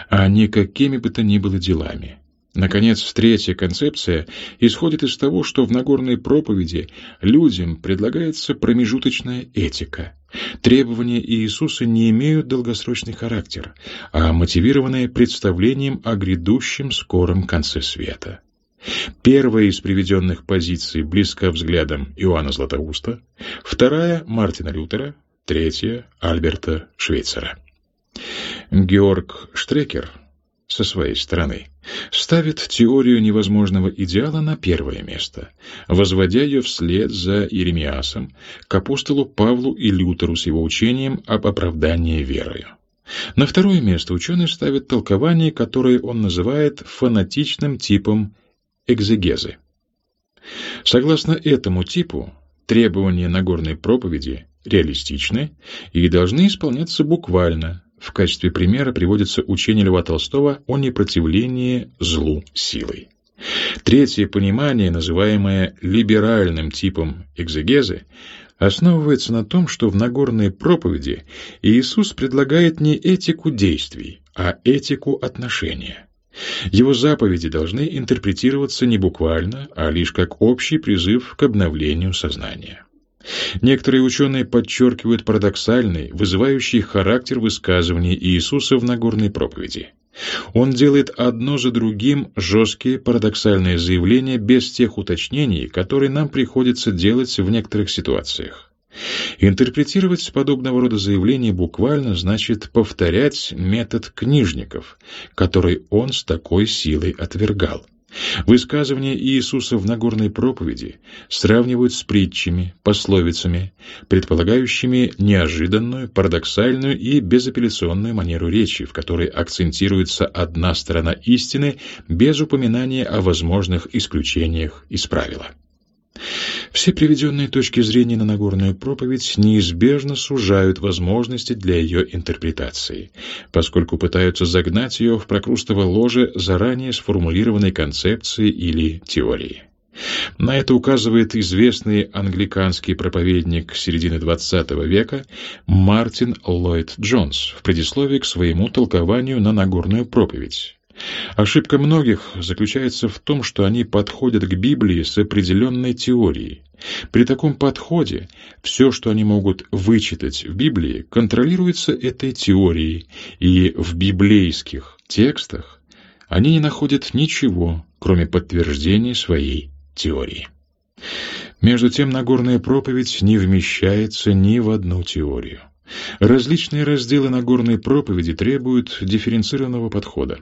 A: а не какими бы то ни было делами. Наконец, третья концепция исходит из того, что в Нагорной проповеди людям предлагается промежуточная этика. Требования Иисуса не имеют долгосрочный характер, а мотивированы представлением о грядущем скором конце света. Первая из приведенных позиций близка взглядам Иоанна Златоуста, вторая — Мартина Лютера, третья — Альберта Швейцера. Георг Штрекер со своей стороны ставит теорию невозможного идеала на первое место, возводя ее вслед за Иеремиасом к апостолу Павлу и Лютеру с его учением об оправдании верою. На второе место ученый ставит толкование, которое он называет фанатичным типом экзегезы. Согласно этому типу, требования Нагорной проповеди реалистичны и должны исполняться буквально, в качестве примера приводится учение Льва Толстого о непротивлении злу силой. Третье понимание, называемое либеральным типом экзегезы, основывается на том, что в Нагорной проповеди Иисус предлагает не этику действий, а этику отношения. Его заповеди должны интерпретироваться не буквально, а лишь как общий призыв к обновлению сознания. Некоторые ученые подчеркивают парадоксальный, вызывающий характер высказываний Иисуса в Нагорной проповеди. Он делает одно за другим жесткие парадоксальные заявления без тех уточнений, которые нам приходится делать в некоторых ситуациях. Интерпретировать подобного рода заявления буквально значит повторять метод книжников, который он с такой силой отвергал. Высказывания Иисуса в Нагорной проповеди сравнивают с притчами, пословицами, предполагающими неожиданную, парадоксальную и безапелляционную манеру речи, в которой акцентируется одна сторона истины без упоминания о возможных исключениях из правила. Все приведенные точки зрения на Нагорную проповедь неизбежно сужают возможности для ее интерпретации, поскольку пытаются загнать ее в прокрустово ложе заранее сформулированной концепции или теории. На это указывает известный англиканский проповедник середины XX века Мартин Ллойд Джонс в предисловии к своему толкованию на Нагорную проповедь. Ошибка многих заключается в том, что они подходят к Библии с определенной теорией. При таком подходе все, что они могут вычитать в Библии, контролируется этой теорией, и в библейских текстах они не находят ничего, кроме подтверждения своей теории. Между тем, Нагорная проповедь не вмещается ни в одну теорию. Различные разделы Нагорной проповеди требуют дифференцированного подхода.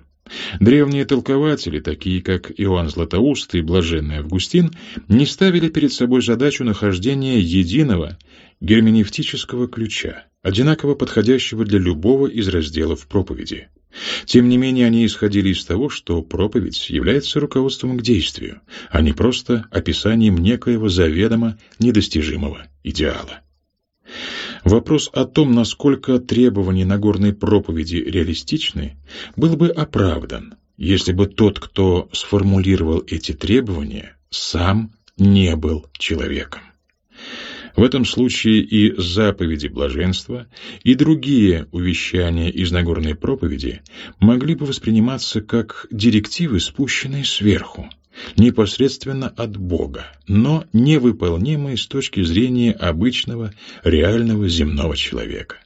A: Древние толкователи, такие как Иоанн Златоуст и Блаженный Августин, не ставили перед собой задачу нахождения единого герменевтического ключа, одинаково подходящего для любого из разделов проповеди. Тем не менее, они исходили из того, что проповедь является руководством к действию, а не просто описанием некоего заведомо недостижимого идеала. Вопрос о том, насколько требования Нагорной проповеди реалистичны, был бы оправдан, если бы тот, кто сформулировал эти требования, сам не был человеком. В этом случае и заповеди блаженства, и другие увещания из Нагорной проповеди могли бы восприниматься как директивы, спущенные сверху, непосредственно от Бога, но невыполнимые с точки зрения обычного реального земного человека.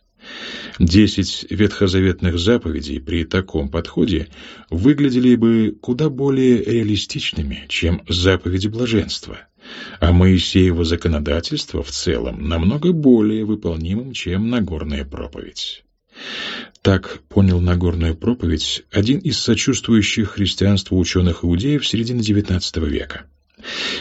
A: Десять ветхозаветных заповедей при таком подходе выглядели бы куда более реалистичными, чем заповеди блаженства, а Моисеево законодательство в целом намного более выполнимым, чем Нагорная проповедь. Так понял Нагорную проповедь один из сочувствующих христианству ученых-иудеев середины XIX века.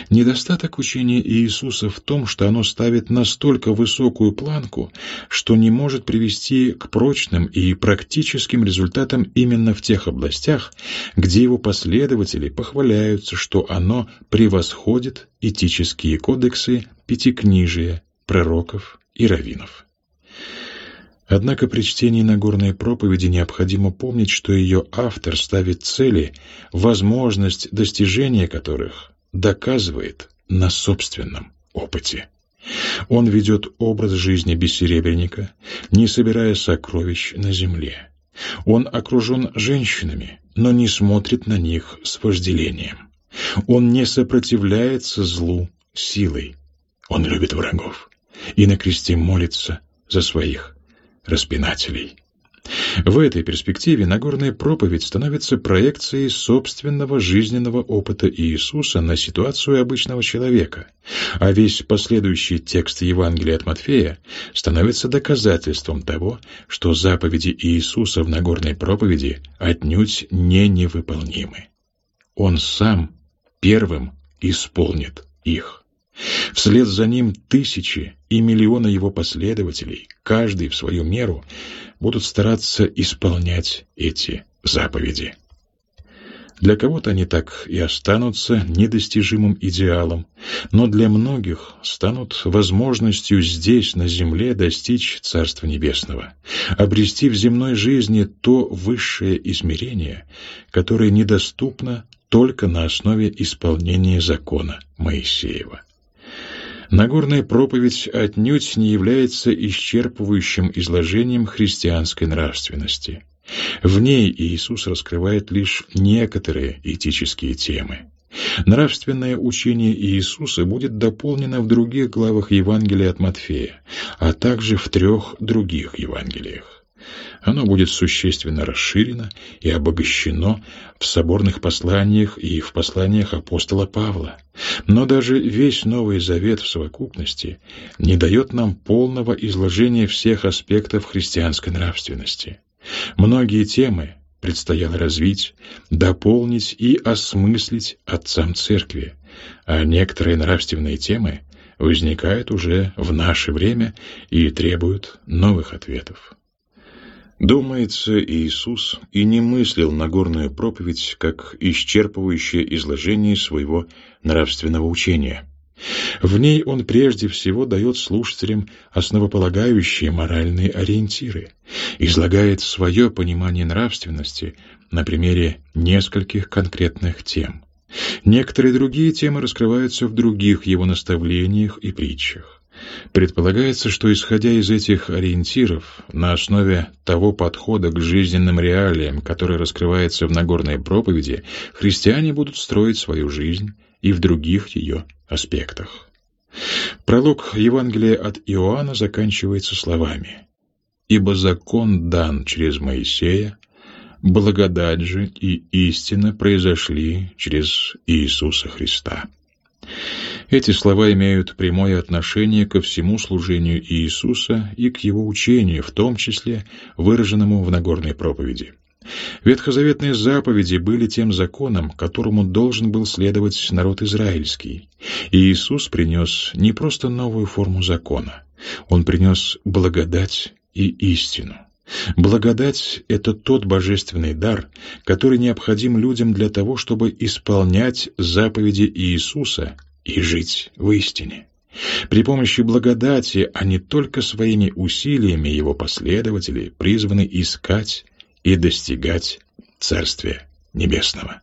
A: Недостаток учения Иисуса в том, что оно ставит настолько высокую планку, что не может привести к прочным и практическим результатам именно в тех областях, где его последователи похваляются, что оно превосходит этические кодексы пятикнижия, пророков и раввинов. Однако при чтении Нагорной проповеди необходимо помнить, что ее автор ставит цели, возможность достижения которых доказывает на собственном опыте. Он ведет образ жизни бессеребренника, не собирая сокровищ на земле. Он окружен женщинами, но не смотрит на них с вожделением. Он не сопротивляется злу силой. Он любит врагов и на кресте молится за своих распинателей. В этой перспективе Нагорная проповедь становится проекцией собственного жизненного опыта Иисуса на ситуацию обычного человека, а весь последующий текст Евангелия от Матфея становится доказательством того, что заповеди Иисуса в Нагорной проповеди отнюдь не невыполнимы. Он сам первым исполнит их. Вслед за ним тысячи и миллионы его последователей, каждый в свою меру, будут стараться исполнять эти заповеди. Для кого-то они так и останутся недостижимым идеалом, но для многих станут возможностью здесь, на земле, достичь Царства Небесного, обрести в земной жизни то высшее измерение, которое недоступно только на основе исполнения закона Моисеева. Нагорная проповедь отнюдь не является исчерпывающим изложением христианской нравственности. В ней Иисус раскрывает лишь некоторые этические темы. Нравственное учение Иисуса будет дополнено в других главах Евангелия от Матфея, а также в трех других Евангелиях. Оно будет существенно расширено и обогащено в соборных посланиях и в посланиях апостола Павла. Но даже весь Новый Завет в совокупности не дает нам полного изложения всех аспектов христианской нравственности. Многие темы предстояло развить, дополнить и осмыслить отцам церкви, а некоторые нравственные темы возникают уже в наше время и требуют новых ответов. Думается, Иисус и не мыслил Нагорную проповедь как исчерпывающее изложение своего нравственного учения. В ней он прежде всего дает слушателям основополагающие моральные ориентиры, излагает свое понимание нравственности на примере нескольких конкретных тем. Некоторые другие темы раскрываются в других его наставлениях и притчах. Предполагается, что исходя из этих ориентиров, на основе того подхода к жизненным реалиям, который раскрывается в Нагорной проповеди, христиане будут строить свою жизнь и в других ее аспектах. Пролог Евангелия от Иоанна заканчивается словами «Ибо закон дан через Моисея, благодать же и истина произошли через Иисуса Христа». Эти слова имеют прямое отношение ко всему служению Иисуса и к его учению, в том числе выраженному в Нагорной проповеди. Ветхозаветные заповеди были тем законом, которому должен был следовать народ израильский. И Иисус принес не просто новую форму закона, Он принес благодать и истину. Благодать — это тот божественный дар, который необходим людям для того, чтобы исполнять заповеди Иисуса и жить в истине. При помощи благодати, а не только своими усилиями его последователи призваны искать и достигать Царствия Небесного.